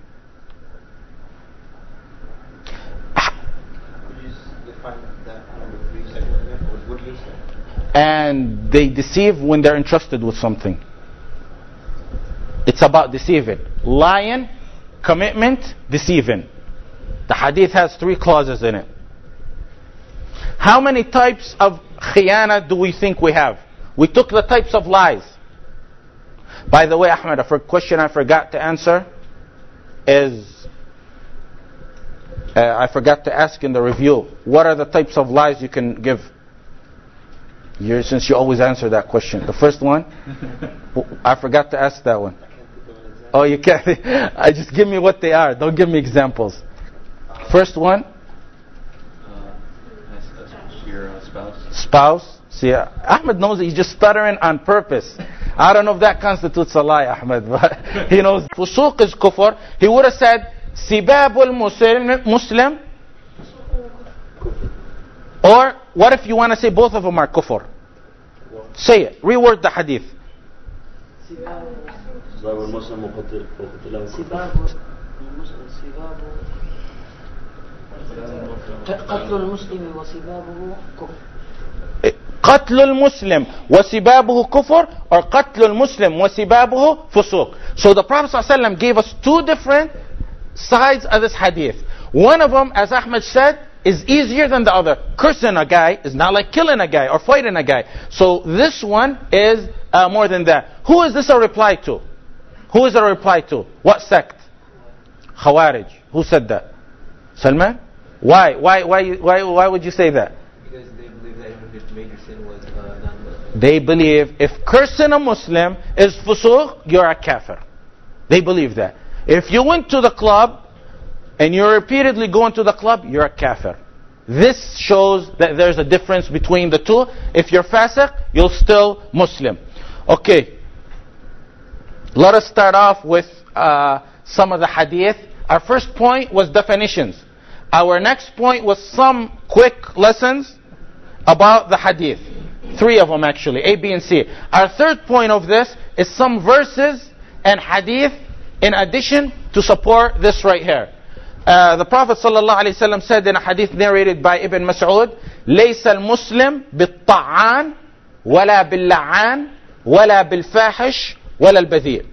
And they deceive when they're entrusted with something. It's about deceiving. Lying, commitment, deceiving. The hadith has three clauses in it. How many types of khiyana do we think we have? We took the types of lies. By the way, Ahmed, a question I forgot to answer is uh, I forgot to ask in the review. What are the types of lies you can give? you since you always answer that question. The first one, I forgot to ask that one. Oh, you can't. I just give me what they are. Don't give me examples. First one, Uh, that's, that's your uh, spouse. spouse. See, uh, Ahmed knows that he's just stuttering on purpose. I don't know if that constitutes a lie, Ahmed, but he knows. Fusuq is kufr. He would have said, Sibabul Muslim, Muslim. Or, what if you want to say both of them are kufr? Say it. Reword the hadith. سباب المسلم وقتل وقتله سباب المسلم سباب قتل المسلم وسبابه كفر قتل Muslim wasibabuhu كفر or قتل Muslim wasibabuhu فسوق. So the Prophet ﷺ gave us two different sides of this hadith. One of them, as Ahmed said, is easier than the other. Cursing a guy is not like killing a guy or fighting a guy. So this one is uh, more than that. Who is this a reply to? Who is a reply to? What sect? Khawarij. Who said that? Salman? Why? Why? Why? Why? Why would you say that? They believe if cursing a Muslim is fusuq, you're a kafir. They believe that. If you went to the club and you're repeatedly going to the club, you're a kafir. This shows that there's a difference between the two. If you're fasiq, you're still Muslim. Okay. Let us start off with uh, some of the hadith. Our first point was definitions. Our next point was some quick lessons about the hadith. Three of them actually, A, B, and C. Our third point of this is some verses and hadith in addition to support this right here. Uh, the Prophet ﷺ said in a hadith narrated by Ibn Mas'ud, ليس المسلم بالطعان ولا باللعان ولا بالفاحش ولا البذيء.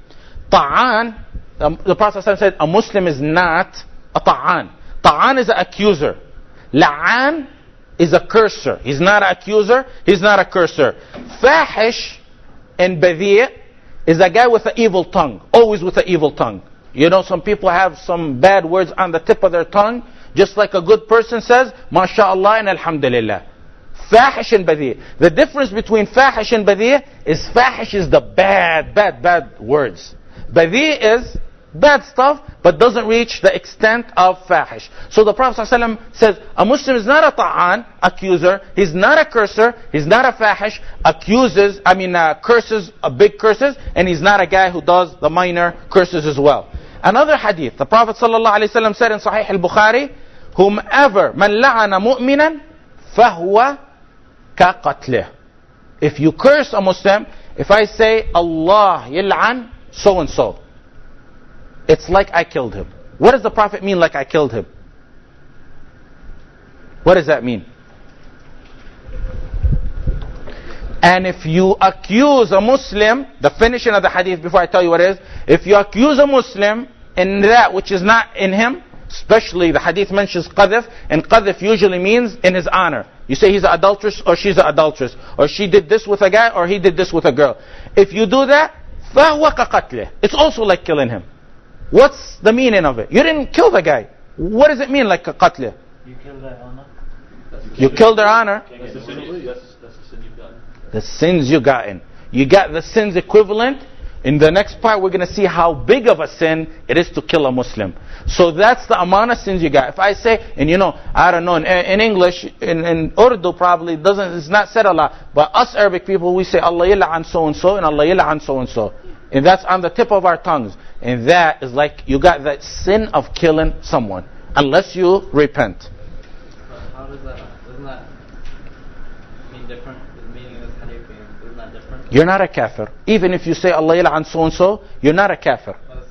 طعان, um, the Prophet ﷺ said, a Muslim is not a ta'an. Ta'an is an accuser. La'an is a cursor. He's not an accuser, he's not a cursor. Fahish and badhi' is a guy with an evil tongue, always with an evil tongue. You know, some people have some bad words on the tip of their tongue, just like a good person says, MashaAllah and Alhamdulillah. Fahish and badhi. The difference between fahish and badhi is fahish is the bad, bad, bad words. Badhi is bad stuff, but doesn't reach the extent of fahish. So the Prophet ﷺ says, a Muslim is not a ta'an, accuser, he's not a cursor, he's not a fahish, accuses, I mean uh, curses, uh, big curses, and he's not a guy who does the minor curses as well. Another hadith, the Prophet ﷺ said in Sahih al-Bukhari, whomever, man la'ana mu'minan, fahwa. If you curse a Muslim, if I say, Allah yil'an, so and so. it's like I killed him. What does the Prophet mean like I killed him? What does that mean? And if you accuse a Muslim, the finishing of the hadith before I tell you what it is, if you accuse a Muslim in that which is not in him, especially the hadith mentions qadhf, and qadhf usually means in his honor. You say he's an adulteress or she's an adulteress, or she did this with a guy or he did this with a girl. If you do that, فَهُوَ كَقَتْلِهِ It's also like killing him. What's the meaning of it? You didn't kill the guy. What does it mean like a qatl? You killed their honor. You killed their honor. That's the sin. That's, that's the sin you've gotten. The sins you got in. You got the sins equivalent. In the next part, we're going to see how big of a sin it is to kill a Muslim. So that's the amount of sins you got. If I say, and you know, I don't know, in, in English, in, in Urdu probably, doesn't, it's not said a lot. But us Arabic people, we say, Allah yil'an so and so, and Allah yil'an so and so. And that's on the tip of our tongues. And that is like, you got that sin of killing someone. Unless you repent. But how does that, doesn't that mean different? The meaning of this hadith being, isn't that different? You're not a kafir. Even if you say Allah yil'an so and so, you're not a kafir. It's.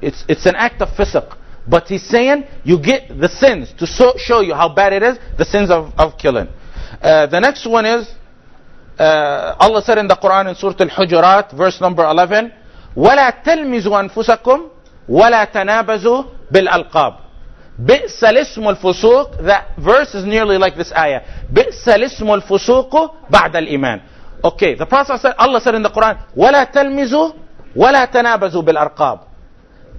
It's, it's an act of fisq. But he's saying you get the sins to so, show you how bad it is, the sins of, of killing. Uh, the next one is, uh, Allah said in the Quran in Surah Al-Hujurat, verse number 11, ولا تلمزوا انفسكم ولا تنابزوا بالالقاب بئس الاسم الفسوق that verse is nearly like this ayah. بئس الاسم الفسوق بعد الإيمان. Okay the Prophet said Allah said in the Quran ولا تلمزوا ولا تنابزوا بالألقاب.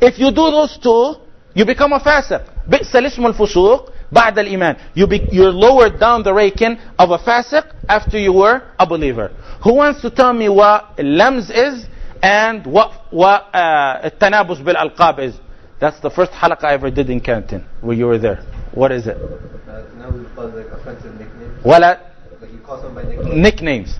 If you do those two you become a fasiq. بئس الاسم الفسوق بعد الإيمان. You be, you're lowered down the ranking of a fasiq after you were a believer. Who wants to tell me what lams is? and what, what uh, التنابز بالألقاب is? That's the first halaqah I ever did in Canton, where you were there. What is it? Uh, now we call like offensive nicknames. Wala Like you call someone by nickname. nicknames.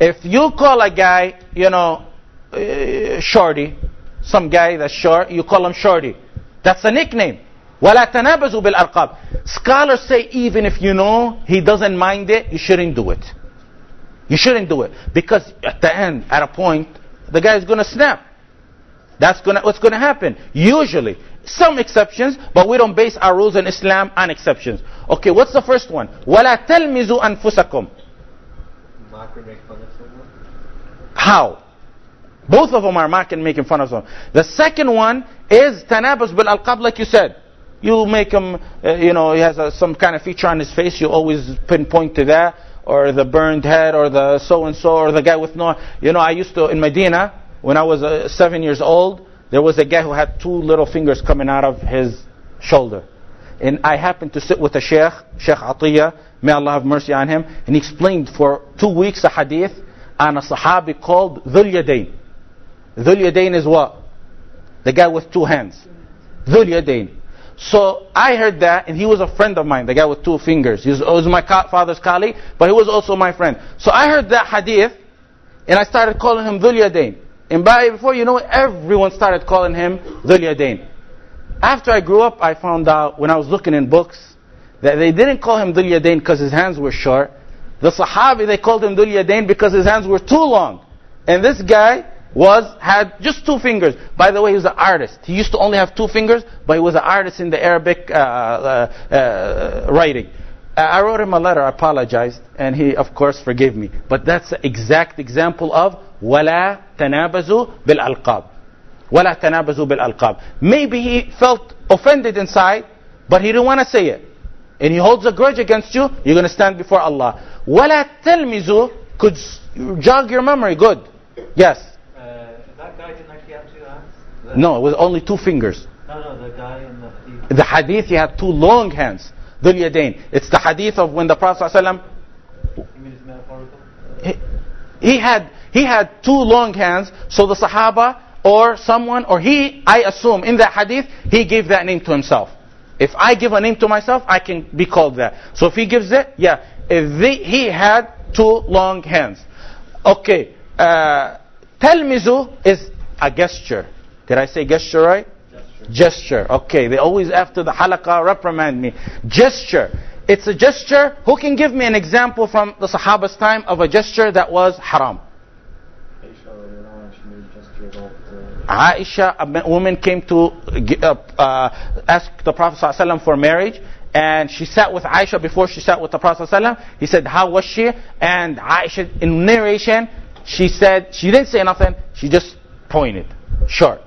If you call a guy, you know, uh, Shorty, some guy that's short, you call him Shorty. That's a nickname. ولا تنابزوا بالألقاب. Scholars say even if you know he doesn't mind it, you shouldn't do it. You shouldn't do it because at the end, at a point, the guy is going to snap. That's gonna, what's going to happen. Usually. Some exceptions, but we don't base our rules in Islam on exceptions. Okay, what's the first one? وَلَا تَلْمِزُوا أَنفُسَكُمْ Mock or make fun of someone. How? Both of them are mocking, making fun of someone. The second one is tanabus bil alqab, like you said. You make him, uh, you know, he has a, some kind of feature on his face, you always pinpoint to that, or the burned head, or the so and so, or the guy with no. You know, I used to, in Medina, when I was uh, seven years old, there was a guy who had two little fingers coming out of his shoulder. And I happened to sit with a sheikh, Sheikh Atiyah, may Allah have mercy on him, and he explained for two weeks a hadith on a sahabi called Dhul Yadayn. Dhul Yadayn is what? The guy with two hands. Dhul Yadayn. So I heard that, and he was a friend of mine, the guy with two fingers. He was, was my father's colleague, but he was also my friend. So I heard that hadith, and I started calling him Dhul Yadayn. And by before you know it, everyone started calling him Dhul Yadayn. After I grew up, I found out when I was looking in books that they didn't call him Dhul Yadayn because his hands were short. The Sahabi, they called him Dhul Yadayn because his hands were too long. And this guy was, had just two fingers. By the way, he was an artist. He used to only have two fingers, but he was an artist in the Arabic uh, uh, uh, writing. Uh, I wrote him a letter, I apologized, and he, of course, forgave me. But that's the exact example of وَلَا تَنَابَزُوا بِالْأَلْقَابِ وَلَا تَنَابَزُوا بِالْأَلْقَابِ Maybe he felt offended inside, but he didn't want to say it. And he holds a grudge against you, you're going to stand before Allah. وَلَا تَلْمِزُوا could s- jog your memory. Good. Yes. That guy didn't actually have two hands. That No, it was only two fingers. No, no, the guy in the hadith. The hadith, he had two long hands. Dhul Yadain. It's the hadith of when the Prophet ﷺ You mean it's metaphorical? he, he had he had two long hands so the sahaba or someone or he i assume in that hadith he gave that name to himself if i give a name to myself i can be called that so if he gives it yeah if the, he had two long hands okay uh, telmizu is a gesture did i say gesture right gesture. Okay, they always after the halaqah reprimand me. Gesture. It's a gesture. Who can give me an example from the Sahaba's time of a gesture that was haram? Aisha, earlier on, she made gestures all the time. Aisha, a woman came to uh, uh, ask the Prophet ﷺ for marriage, and she sat with Aisha before she sat with the Prophet ﷺ. He said, "How was she?" And Aisha, in narration, she said she didn't say nothing. She just pointed, short.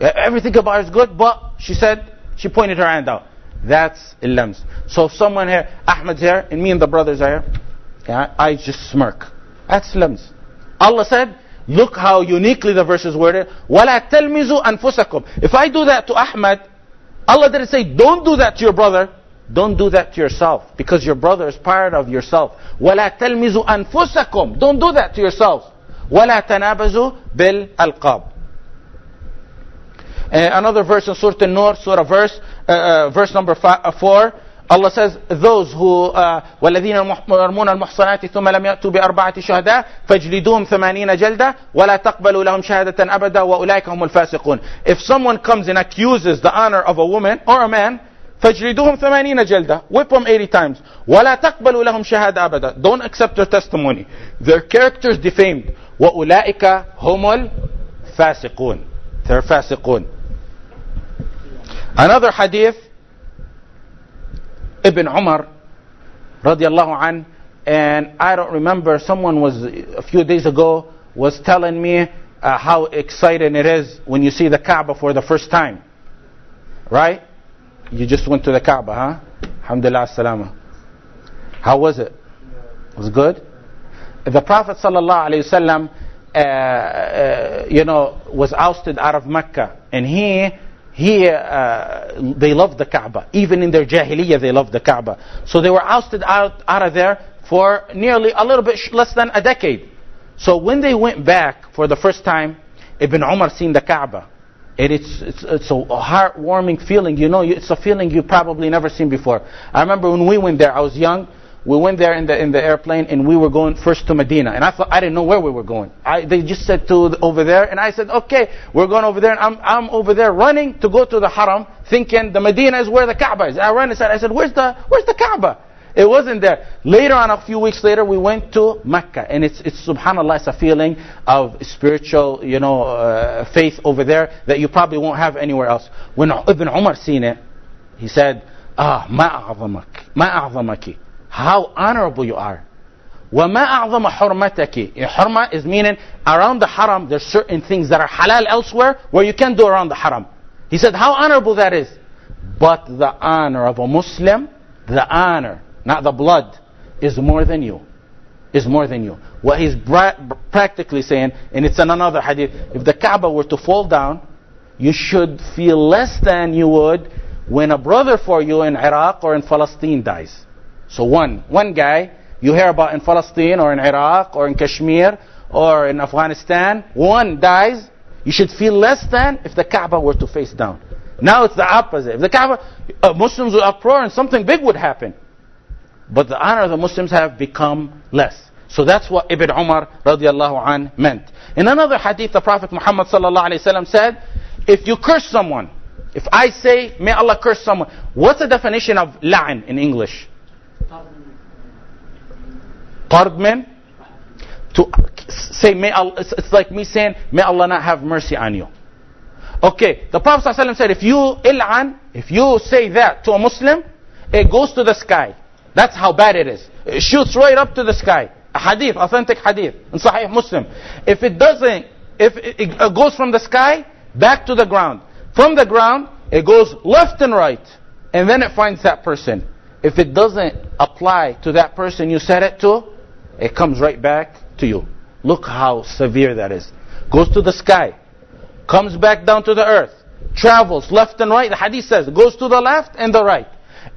Uh, Everything about her is good, but she said she pointed her hand out. That's illams. So if someone here, Ahmed's here, and me and the brothers are here, yeah, I just smirk. That's illams. Allah said, look how uniquely the verse is worded. وَلَا تَلْمِزُوا أَنفُسَكُمْ If I do that to Ahmed, Allah didn't say, don't do that to your brother. Don't do that to yourself, because your brother is part of yourself. وَلَا تَلْمِزُوا أَنفُسَكُمْ Don't do that to yourselves. وَلَا تَنَابَزُوا بِالْأَلْقَابِ uh, another verse in Surah An-Nur, Surah verse, uh, uh, verse number fi- uh, 4, Allah says, those who, uh, والذين المح- يرمون المحصنات ثم لم يأتوا بأربعة شهداء فاجلدوهم ثمانين جلدة ولا تقبلوا لهم شهادة أبدا وأولئك هم الفاسقون. If someone comes and accuses the honor of a woman or a man, فاجلدوهم ثمانين جلدة whip them 80 times ولا تقبلوا لهم شهادة أبدا don't accept their testimony their characters defamed وأولئك هم الفاسقون they're فاسقون Another hadith, Ibn Umar, radiallahu an, and I don't remember, someone was, a few days ago, was telling me uh, how exciting it is when you see the Kaaba for the first time. Right? You just went to the Kaaba, huh? Alhamdulillah, salama. How was it? Was it good? The Prophet sallallahu uh, uh, you know, was ousted out of Mecca, and he he, uh, they loved the Kaaba. Even in their Jahiliyyah, they loved the Kaaba. So they were ousted out, out of there for nearly a little bit less than a decade. So when they went back for the first time, Ibn Umar seen the Kaaba. It's, it's, it's a heartwarming feeling. You know, it's a feeling you've probably never seen before. I remember when we went there, I was young. We went there in the in the airplane, and we were going first to Medina. And I thought I didn't know where we were going. I, they just said to the, over there, and I said, okay, we're going over there. And I'm I'm over there running to go to the Haram, thinking the Medina is where the Kaaba is. I ran inside. I said, where's the where's the Kaaba? It wasn't there. Later on, a few weeks later, we went to Mecca, and it's it's Subhanallah, it's a feeling of spiritual, you know, uh, faith over there that you probably won't have anywhere else. When Ibn Umar seen it, he said, ah, ma a'zamak, ma a'zamaki. How honorable you are. وَمَا أَعْظَمَ حُرْمَتَكِ Hurma is meaning around the haram there's certain things that are halal elsewhere where you can't do around the haram. He said how honorable that is. But the honor of a Muslim, the honor, not the blood, is more than you. Is more than you. What he's practically saying, and it's in another hadith, if the Kaaba were to fall down, you should feel less than you would when a brother for you in Iraq or in Palestine dies. So one, one guy you hear about in Palestine or in Iraq or in Kashmir or in Afghanistan, one dies, you should feel less than if the Kaaba were to face down. Now it's the opposite. If the Kaaba, uh, Muslims would uproar and something big would happen. But the honor of the Muslims have become less. So that's what Ibn Umar radiallahu an meant. In another hadith, the Prophet Muhammad sallallahu alayhi wasallam said, if you curse someone, if I say, may Allah curse someone, what's the definition of la'an in English? Qardman? To say, may Allah, it's, like me saying, may Allah not have mercy on you. Okay, the Prophet ﷺ said, if you il'an, if you say that to a Muslim, it goes to the sky. That's how bad it is. It shoots right up to the sky. A hadith, authentic hadith, in Sahih Muslim. If it doesn't, if it, goes from the sky back to the ground. From the ground, it goes left and right, and then it finds that person. If it doesn't apply to that person you said it to, it comes right back to you. Look how severe that is. Goes to the sky. comes back down to the earth, travels left and right. The hadith says, it goes to the left and the right.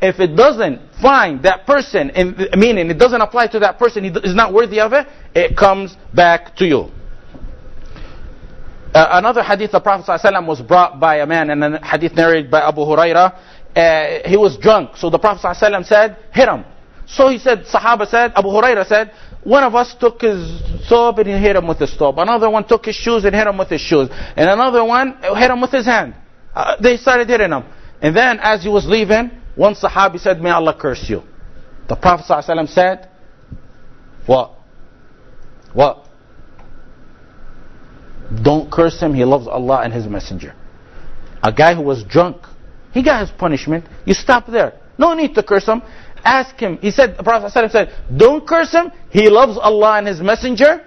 If it doesn't find that person, in, meaning it doesn't apply to that person, he is not worthy of it, it comes back to you. Uh, another hadith, the Prophet ﷺ was brought by a man, and a hadith narrated by Abu Huraira. Uh, he was drunk, so the Prophet ﷺ said, hit him. So he said, Sahaba said, Abu Huraira said, one of us took his thobe and hit him with his thobe. Another one took his shoes and hit him with his shoes. And another one hit him with his hand. Uh, they started hitting him. And then as he was leaving, one Sahabi said, May Allah curse you. The Prophet ﷺ said, What? What? Don't curse him. He loves Allah and His Messenger. A guy who was drunk, he got his punishment. You stop there. No need to curse him. Ask him. He said, the Prophet ﷺ said, Don't curse him. He loves Allah and His Messenger.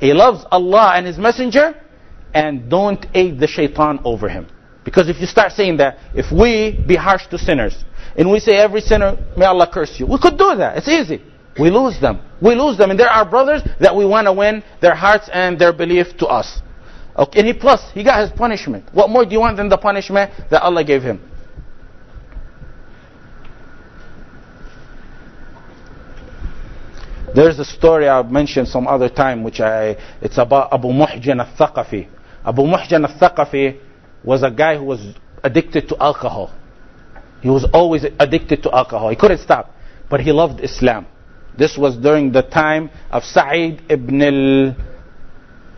He loves Allah and His Messenger. And don't aid the shaitan over him. Because if you start saying that, if we be harsh to sinners, and we say every sinner, may Allah curse you, we could do that. It's easy. We lose them. We lose them. And they're our brothers that we want to win their hearts and their belief to us. Okay, and he plus, he got his punishment. What more do you want than the punishment that Allah gave him? There's a story I've mentioned some other time, which I, it's about Abu Muhjan al-Thaqafi. Abu Muhjan al-Thaqafi was a guy who was addicted to alcohol. He was always addicted to alcohol. He couldn't stop. But he loved Islam. This was during the time of Sa'id ibn al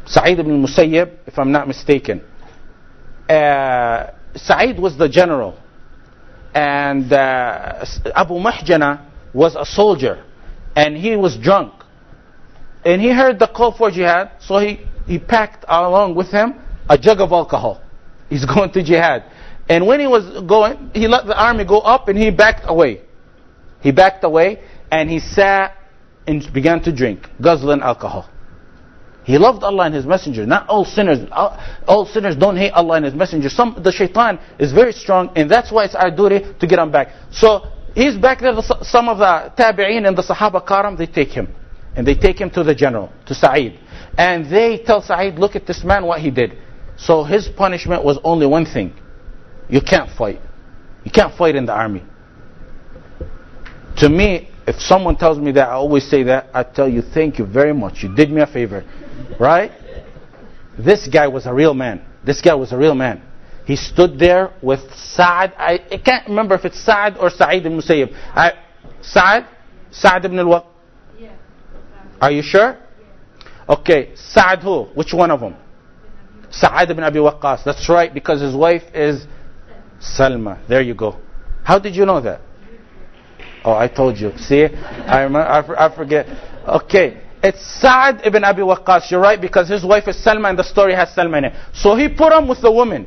Sa'id ibn Musayyib, if I'm not mistaken. Uh, Sa'id was the general. And uh, Abu Mahjana was a soldier. And he was drunk. And he heard the call for jihad, so he, he packed along with him a jug of alcohol. He's going to jihad. And when he was going, he let the army go up and he backed away. He backed away and he sat and began to drink, guzzling alcohol. He loved Allah and His Messenger. Not all sinners. All sinners don't hate Allah and His Messenger. Some the shaitan is very strong, and that's why it's our duty to get him back. So he's back there. Some of the tabi'in and the Sahaba Karam they take him, and they take him to the general, to Sa'id, and they tell Sa'id, look at this man, what he did. So his punishment was only one thing: you can't fight. You can't fight in the army. To me, if someone tells me that, I always say that. I tell you, thank you very much. You did me a favor. Right? This guy was a real man. This guy was a real man. He stood there with Sa'ad. I, I can't remember if it's Sa'ad or Sa'id ibn Musayyib. I, Sa'ad? Sa'ad ibn al Yeah. Are you sure? Okay, Sa'ad who? Which one of them? Sa'ad ibn Abi Waqqas. That's right, because his wife is Salma. There you go. How did you know that? Oh, I told you. See? I, remember, I forget. Okay. It's Sa'ad ibn Abi Waqqas. You're right, because his wife is Salma and the story has Salma in it. So he put him with the woman.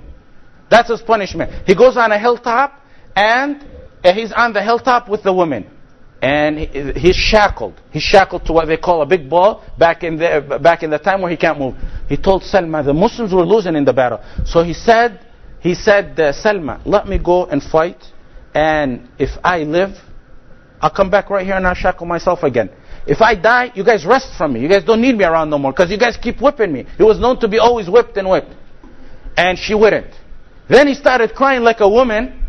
That's his punishment. He goes on a hilltop and eh, he's on the hilltop with the woman. And he's shackled. He's shackled to what they call a big ball back in the, back in the time where he can't move. He told Salma, the Muslims were losing in the battle. So he said, he said, uh, Salma, let me go and fight. And if I live, I'll come back right here and I'll shackle myself again. If I die, you guys rest from me. You guys don't need me around no more because you guys keep whipping me. He was known to be always whipped and whipped. And she wouldn't. Then he started crying like a woman.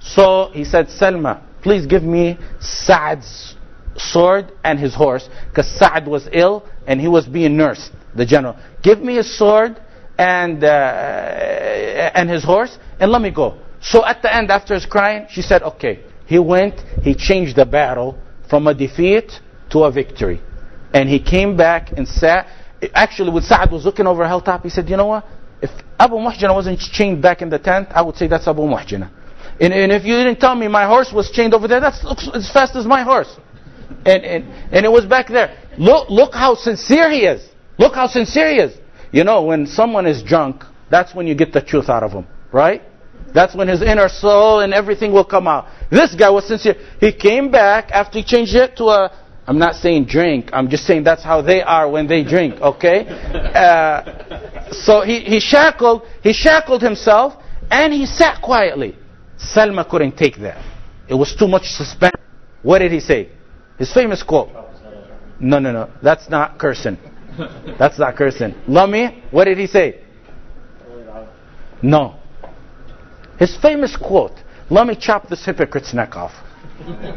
So he said, Salma, please give me Sa'ad's sword and his horse because Sa'ad was ill and he was being nursed, the general. Give me his sword and, uh, and his horse and let me go. So at the end, after his crying, she said, okay. He went, he changed the battle from a defeat to a victory. And he came back and sat. Actually, when Sa'ad was looking over a hilltop, he said, You know what? If Abu Muhjana wasn't chained back in the tent, I would say that's Abu Muhjana. And, and if you didn't tell me my horse was chained over there, that's looks as fast as my horse. And, and, and it was back there. Look, look how sincere he is. Look how sincere he is. You know, when someone is drunk, that's when you get the truth out of him, right? That's when his inner soul and everything will come out. This guy was sincere. He came back after he changed it to a I'm not saying drink. I'm just saying that's how they are when they drink. Okay. Uh, so he, he shackled. He shackled himself and he sat quietly. Salma couldn't take that. It was too much suspense. What did he say? His famous quote. No, no, no. That's not cursing. That's not cursing. Lami, what did he say? No. His famous quote, let me chop this hypocrite's neck off.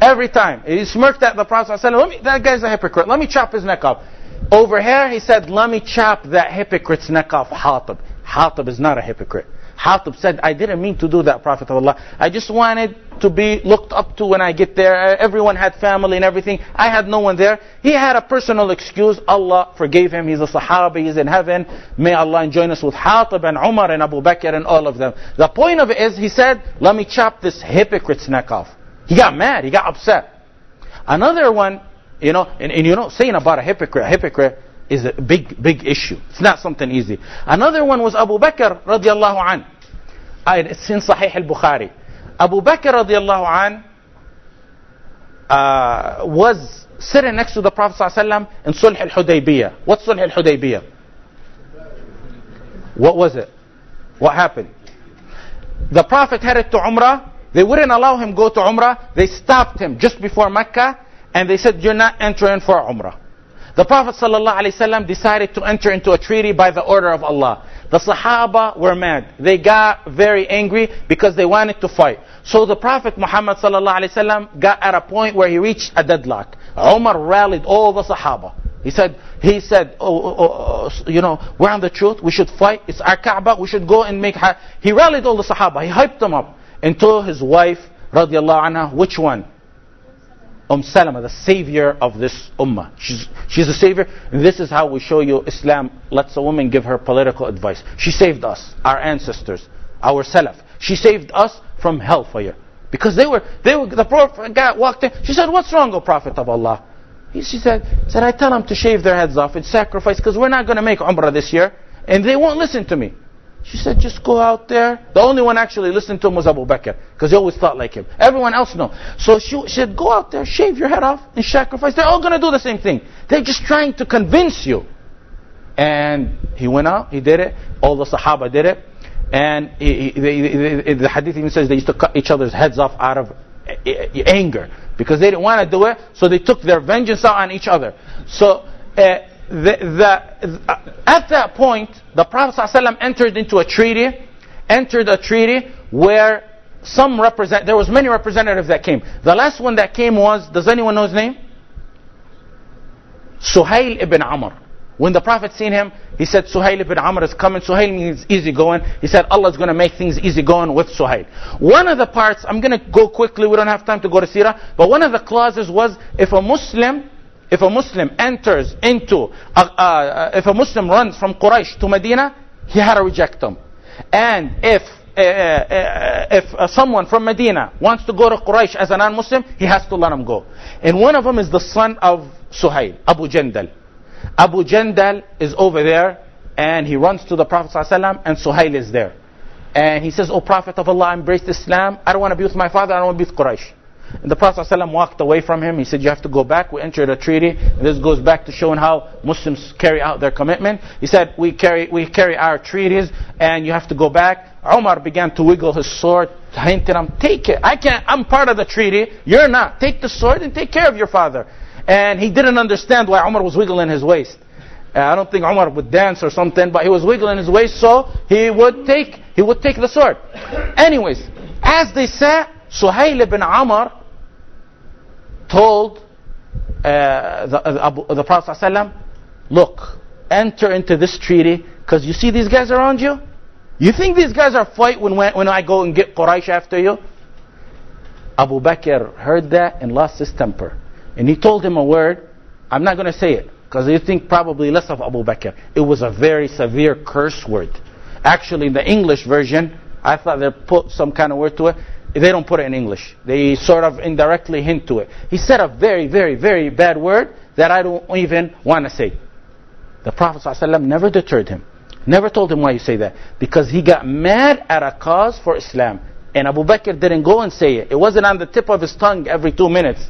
Every time. He smirked at the Prophet ﷺ, let me, that guy's a hypocrite, let me chop his neck off. Over here, he said, let me chop that hypocrite's neck off, Hatib. Hatib is not a hypocrite. Hatib said, I didn't mean to do that, Prophet of Allah. I just wanted to be looked up to when I get there. Everyone had family and everything. I had no one there. He had a personal excuse. Allah forgave him. He's a Sahaba. He's in heaven. May Allah join us with Hatib and Umar and Abu Bakr and all of them. The point of it is, he said, let me chop this hypocrite's neck off. He got mad. He got upset. Another one, you know, and, and you know, saying about a hypocrite, a hypocrite is a big, big issue. It's not something easy. Another one was Abu Bakr radiallahu an. It's in Sahih al-Bukhari. Abu Bakr radiallahu an uh, was sitting next to the Prophet ﷺ in Sulh al-Hudaybiyah. What's Sulh al-Hudaybiyah? What was it? What happened? The Prophet headed to Umrah. They wouldn't allow him go to Umrah. They stopped him just before Mecca and they said, you're not entering for Umrah. The Prophet ﷺ decided to enter into a treaty by the order of Allah. The Sahaba were mad. They got very angry because they wanted to fight. So the Prophet Muhammad ﷺ got at a point where he reached a deadlock. Umar rallied all the Sahaba. He said, he said, oh, oh, oh, oh, you know, we're on the truth. We should fight. It's our Kaaba. We should go and make. He rallied all the Sahaba. He hyped them up until his wife, radiallahu anha, which one? Umm Salama, the savior of this ummah. She's, she's a savior. And this is how we show you Islam lets a woman give her political advice. She saved us, our ancestors, our Salaf. She saved us from hellfire. Because they were, they were, the Prophet walked in. She said, what's wrong, O Prophet of Allah? He, she said, said, I tell them to shave their heads off and sacrifice because we're not going to make Umrah this year. And they won't listen to me. She said, just go out there. The only one actually listened to him was Abu Bakr, because he always thought like him. Everyone else no. So she, she said, go out there, shave your head off, and sacrifice. They're all going to do the same thing. They're just trying to convince you. And he went out, he did it. All the Sahaba did it. And he, he, the hadith even says they used to cut each other's heads off out of eh, eh, eh, anger because they didn't want to do it, so they took their vengeance out on each other. So uh, the, the, at that point, the Prophet ﷺ entered into a treaty, entered a treaty where some represent, there was many representatives that came. The last one that came was, does anyone know his name? Suhail ibn Amr. When the Prophet seen him, he said, Suhail ibn Amr is coming. Suhail means easy going. He said, Allah is going to make things easy going with Suhail. One of the parts, I'm going to go quickly, we don't have time to go to Sirah, but one of the clauses was, if a Muslim if a Muslim enters into, uh, if a Muslim runs from Quraysh to Medina, he had to reject them. And if uh, if someone from Medina wants to go to Quraysh as a non-Muslim, he has to let him go. And one of them is the son of Suhail, Abu Jandal. Abu Jandal is over there, and he runs to the Prophet ﷺ, and Suhail is there. And he says, "O Prophet of Allah, I embrace Islam. I don't want to be with my father. I don't want to be with Quraysh." And the Prophet ﷺ walked away from him. He said, you have to go back. We entered a treaty. This goes back to showing how Muslims carry out their commitment. He said, we carry, we carry our treaties and you have to go back. Umar began to wiggle his sword, hinting him, take it. I can't, I'm part of the treaty. You're not. Take the sword and take care of your father. And he didn't understand why Umar was wiggling his waist. Uh, I don't think Umar would dance or something, but he was wiggling his waist so he would take, he would take the sword. Anyways, as they sat, Suhail ibn Amr told uh, the, uh, the Prophet ﷺ, look, enter into this treaty because you see these guys around you? You think these guys are fight when, when I go and get Quraysh after you? Abu Bakr heard that and lost his temper. And he told him a word. I'm not going to say it because you think probably less of Abu Bakr. It was a very severe curse word. Actually, in the English version, I thought they put some kind of word to it. They don't put it in English. They sort of indirectly hint to it. He said a very, very, very bad word that I don't even want to say. The Prophet ﷺ never deterred him. Never told him why you say that. Because he got mad at a cause for Islam. And Abu Bakr didn't go and say it. It wasn't on the tip of his tongue every two minutes.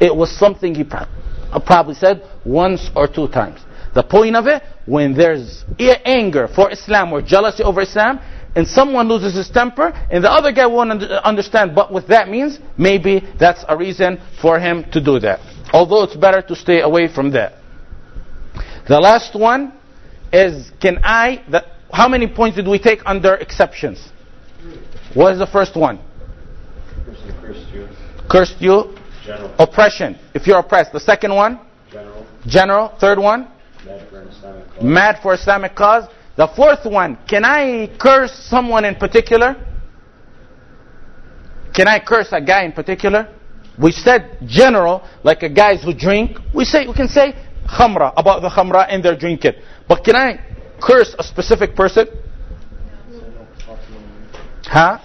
It was something he uh, probably said once or two times. The point of it, when there's anger for Islam or jealousy over Islam, and someone loses his temper, and the other guy won't understand but what that means, maybe that's a reason for him to do that. Although it's better to stay away from that. The last one is, can I, the, how many points did we take under exceptions? What is the first one? Cursed you. Cursed you, General. oppression. If you're oppressed. The second one, General. general. Third one, Mad for Islamic cause. mad for Islamic cause. The fourth one, can I curse someone in particular? Can I curse a guy in particular? We said general, like a guys who drink. We say we can say khamra about the khamra and their drink it. But can I curse a specific person? Huh?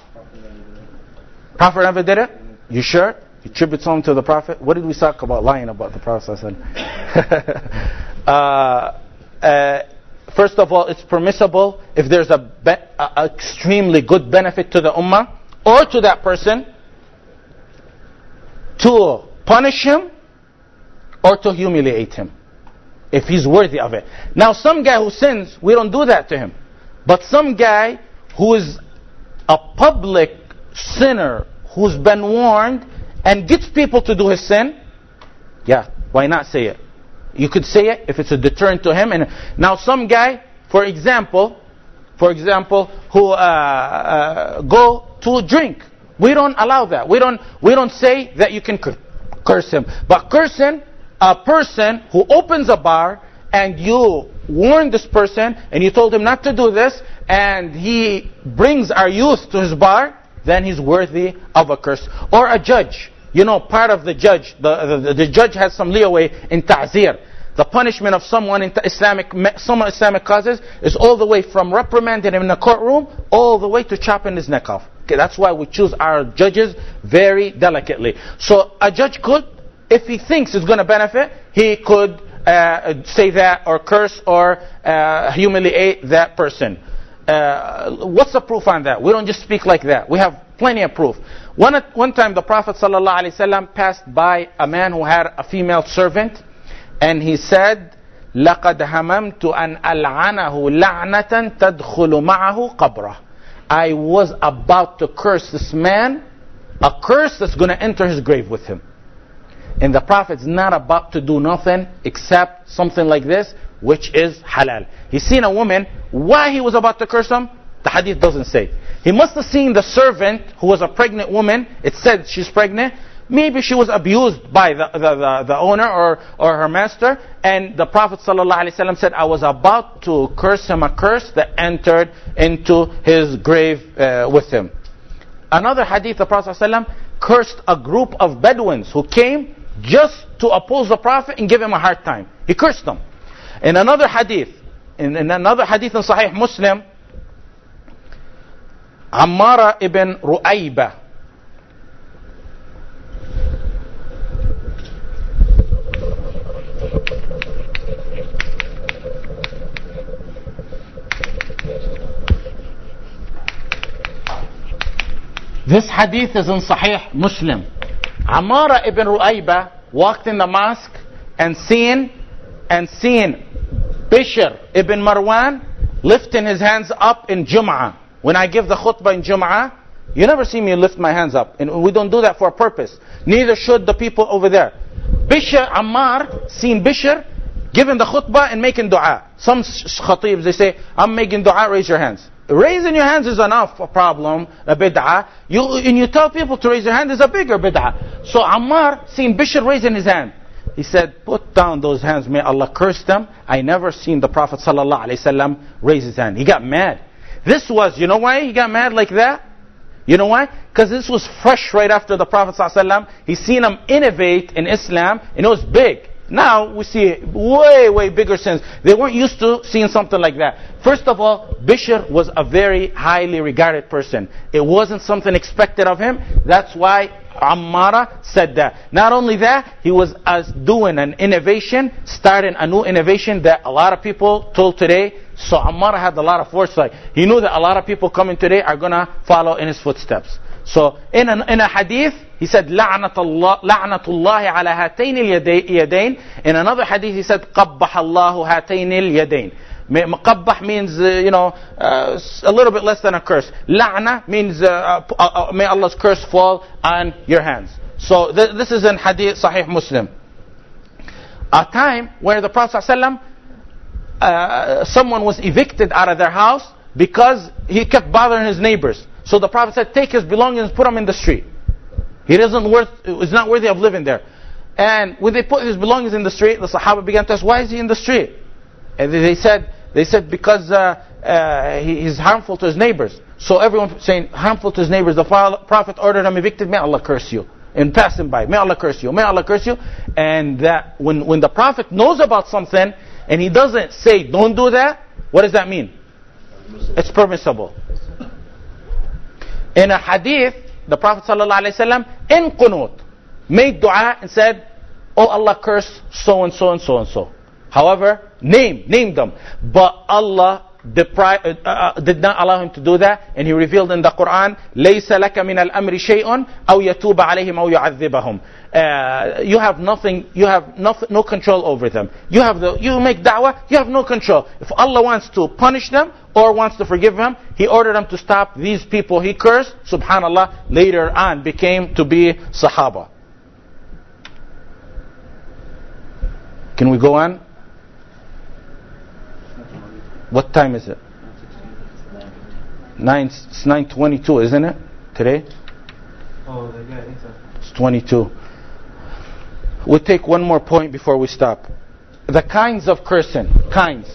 Prophet never did it? You sure? You tribute something to the Prophet? What did we talk about lying about the Prophet? uh, uh, first of all, it's permissible if there's a, be- extremely good benefit to the ummah or to that person to punish him or to humiliate him if he's worthy of it. Now, some guy who sins, we don't do that to him. But some guy who is a public sinner who's been warned and gets people to do his sin, yeah, why not say it? You could say it if it's a deterrent to him. And now, some guy, for example, for example, who uh, uh, go to drink, we don't allow that. We don't. We don't say that you can cur- curse him. But cursing a person who opens a bar and you warn this person and you told him not to do this and he brings our youth to his bar, then he's worthy of a curse. Or a judge. You know, part of the judge, the, the, the judge has some leeway in ta'zir. The punishment of someone in Islamic, some Islamic causes is all the way from reprimanding him in the courtroom all the way to chopping his neck off. Okay, that's why we choose our judges very delicately. So a judge could, if he thinks it's going to benefit, he could uh, say that or curse or uh, humiliate that person. Uh, what's the proof on that? We don't just speak like that. We have plenty of proof. One, one time the Prophet ﷺ passed by a man who had a female servant and he said, لقد هممت أن ألعنه لعنة تدخل معه قبره. I was about to curse this man, a curse that's going to enter his grave with him. And the Prophet's not about to do nothing except something like this, which is halal. He's seen a woman, why he was about to curse him? The hadith doesn't say. He must have seen the servant who was a pregnant woman. It said she's pregnant. Maybe she was abused by the, the, the, the owner or, or her master. And the Prophet ﷺ said, I was about to curse him a curse that entered into his grave uh, with him. Another hadith, the Prophet ﷺ cursed a group of Bedouins who came just to oppose the Prophet and give him a hard time. He cursed them. In another hadith, in, in another hadith in Sahih Muslim, Ammara ibn Ru'ayba, This hadith is in Sahih Muslim. Amara ibn Ru'ayba walked in the mosque and seen and seen Bishr ibn Marwan lifting his hands up in Jum'ah. When I give the khutbah in Jum'ah, you never see me lift my hands up. And we don't do that for a purpose. Neither should the people over there. Bishr, Ammar, seen Bishr giving the khutbah and making dua. Some khatibs, they say, I'm making dua, raise your hands. Raising your hands is enough a problem, a bid'ah. You, and you tell people to raise their hand is a bigger bid'ah. So Ammar seen Bishr raising his hand. He said, put down those hands, may Allah curse them. I never seen the Prophet ﷺ raise his hand. He got mad. This was, you know why he got mad like that? You know why? Because this was fresh right after the Prophet ﷺ. He seen him innovate in Islam, and it was big. Now we see way, way bigger sins. They weren't used to seeing something like that. First of all, Bishr was a very highly regarded person. It wasn't something expected of him. That's why Ammara said that. Not only that, he was as doing an innovation, starting a new innovation that a lot of people told today. So Ammara had a lot of foresight. He knew that a lot of people coming today are going to follow in his footsteps. So in a, in a hadith, he said, لعنة الله, لعنة الله على هاتين اليدين. In another hadith, he said, قبح الله هاتين اليدين. Muqabbah means, uh, you know, uh, a little bit less than a curse. La'na means, uh, uh, uh, may Allah's curse fall on your hands. So th this is in Hadith Sahih Muslim. A time where the Prophet ﷺ, someone was evicted out of their house because he kept bothering his neighbors. So the Prophet said, take his belongings, put them in the street. He isn't worth, is not worthy of living there. And when they put his belongings in the street, the Sahaba began to ask, why is he in the street? And they said, they said because uh, uh, he, he's harmful to his neighbors. So everyone saying harmful to his neighbors. The Prophet ordered him evicted. May Allah curse you. And pass him by. May Allah curse you. May Allah curse you. And that when when the Prophet knows about something and he doesn't say don't do that, what does that mean? It's permissible. In a hadith, the Prophet ﷺ in qunut made dua and said, Oh Allah curse so and so and so and so. However, name, name them. But Allah depri- uh, uh, did not allow him to do that and he revealed in the Quran ليس لك من الأمر شيء أو يتوب عليهم أو يعذبهم uh, you have nothing you have no, no control over them you have the you make da'wah you have no control if Allah wants to punish them or wants to forgive them he ordered them to stop these people he cursed subhanallah later on became to be sahaba can we go on What time is it? Nine. It's nine twenty-two, isn't it? Today. Oh, yeah, I think so. It's twenty-two. We'll take one more point before we stop. The kinds of cursing. Kinds.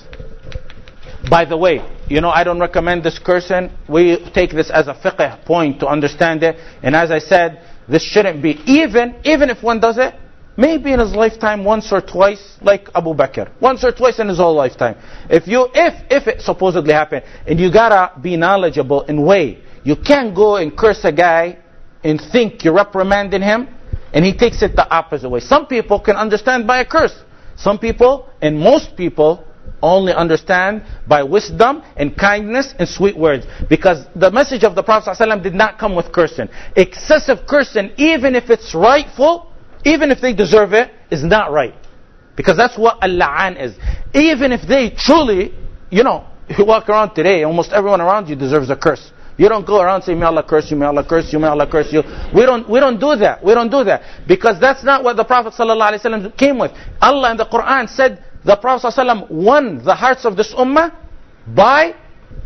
By the way, you know, I don't recommend this cursing. We take this as a fiqh point to understand it. And as I said, this shouldn't be even even if one does it Maybe in his lifetime once or twice, like Abu Bakr. Once or twice in his whole lifetime. If you, if, if it supposedly happened, and you gotta be knowledgeable in way, you can't go and curse a guy and think you're reprimanding him, and he takes it the opposite way. Some people can understand by a curse. Some people, and most people, only understand by wisdom and kindness and sweet words. Because the message of the Prophet ﷺ did not come with cursing. Excessive cursing, even if it's rightful, even if they deserve it, is not right. Because that's what al-la'an is. Even if they truly, you know, you walk around today, almost everyone around you deserves a curse. You don't go around saying, may Allah curse you, may Allah curse you, may Allah curse you. We don't, we don't do that. We don't do that. Because that's not what the Prophet ﷺ came with. Allah in the Quran said the Prophet ﷺ won the hearts of this ummah by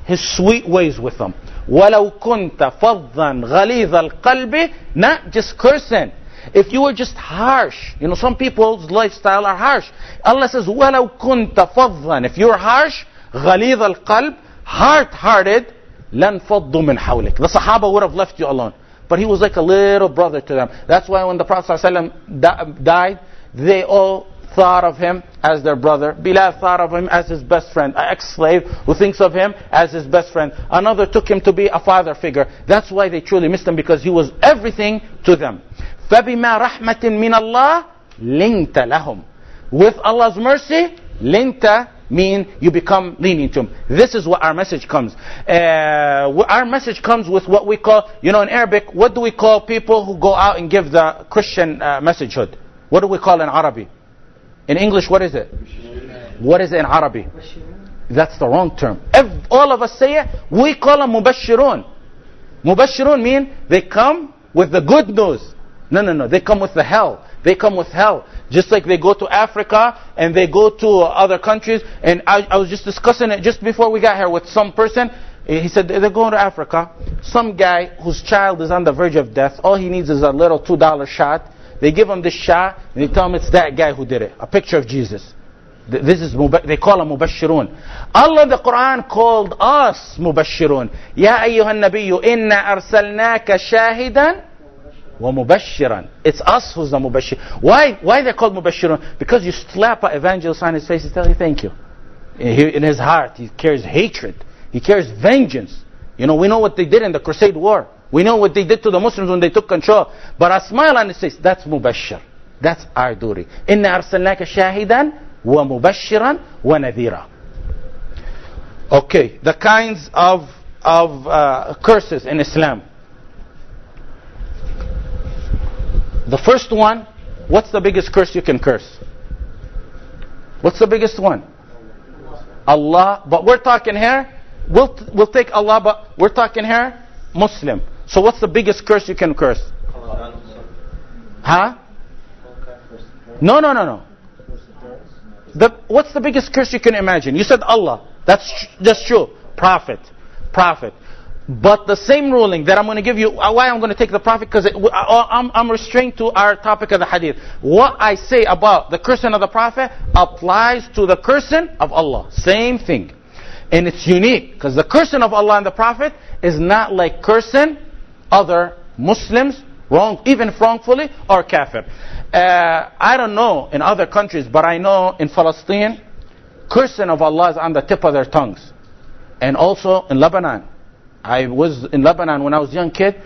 his sweet ways with them. وَلَوْ كُنْتَ فَضًّا غَلِيظَ الْقَلْبِ Not just cursing. If you were just harsh, you know, some people's lifestyle are harsh. Allah says, وَلَوْ كُنْتَ فَضًّا If you're harsh, غَلِيظَ الْقَلْب, hard-hearted, لَنْ فَضُّ مِنْ حَوْلِكَ The Sahaba would have left you alone. But he was like a little brother to them. That's why when the Prophet ﷺ died, they all thought of him as their brother. Bilal thought of him as his best friend. An ex-slave who thinks of him as his best friend. Another took him to be a father figure. That's why they truly missed him because he was everything to them. فبما رحمة من الله لنت لهم with Allah's mercy linta mean you become lenient to him this is what our message comes uh, our message comes with what we call you know in Arabic what do we call people who go out and give the Christian uh, messagehood what do we call in Arabic in English what is it what is it in Arabic that's the wrong term if all of us say it we call them mubashirun mubashirun mean they come with the good news no, no, no. They come with the hell. They come with hell. Just like they go to Africa and they go to other countries. And I, I was just discussing it just before we got here with some person. He said they're going to Africa. Some guy whose child is on the verge of death. All he needs is a little two dollar shot. They give him this shot and they tell him it's that guy who did it. A picture of Jesus. This is they call him mubashirun. Allah the Quran called us mubashirun. Ya ayyuhan nabiyyu inna arsalnaka shahidan وَمُبَشِّرًا It's us who's the mubashir. Why, why they're called mubashirun? Because you slap an evangelist on his face and tell him thank you. In his heart, he carries hatred. He carries vengeance. You know, we know what they did in the Crusade War. We know what they did to the Muslims when they took control. But a smile on his face, that's mubashir. That's our duty. إِنَّا أَرْسَلْنَاكَ شَاهِدًا وَمُبَشِّرًا وَنَذِيرًا Okay, the kinds of, of uh, curses in Islam. The first one, what's the biggest curse you can curse? What's the biggest one? Allah. But we're talking here, we'll, we'll take Allah, but we're talking here, Muslim. So what's the biggest curse you can curse? Huh? No, no, no, no. The, what's the biggest curse you can imagine? You said Allah. That's that's true. Prophet, prophet. But the same ruling that I'm going to give you, uh, why I'm going to take the prophet? Because I'm, I'm restrained to our topic of the hadith. What I say about the cursing of the prophet applies to the cursing of Allah. Same thing. And it's unique because the cursing of Allah and the prophet is not like cursing other Muslims wrong, even wrongfully or kafir. Uh, I don't know in other countries, but I know in Palestine, cursing of Allah is on the tip of their tongues. And also in Lebanon. I was in Lebanon when I was a young kid.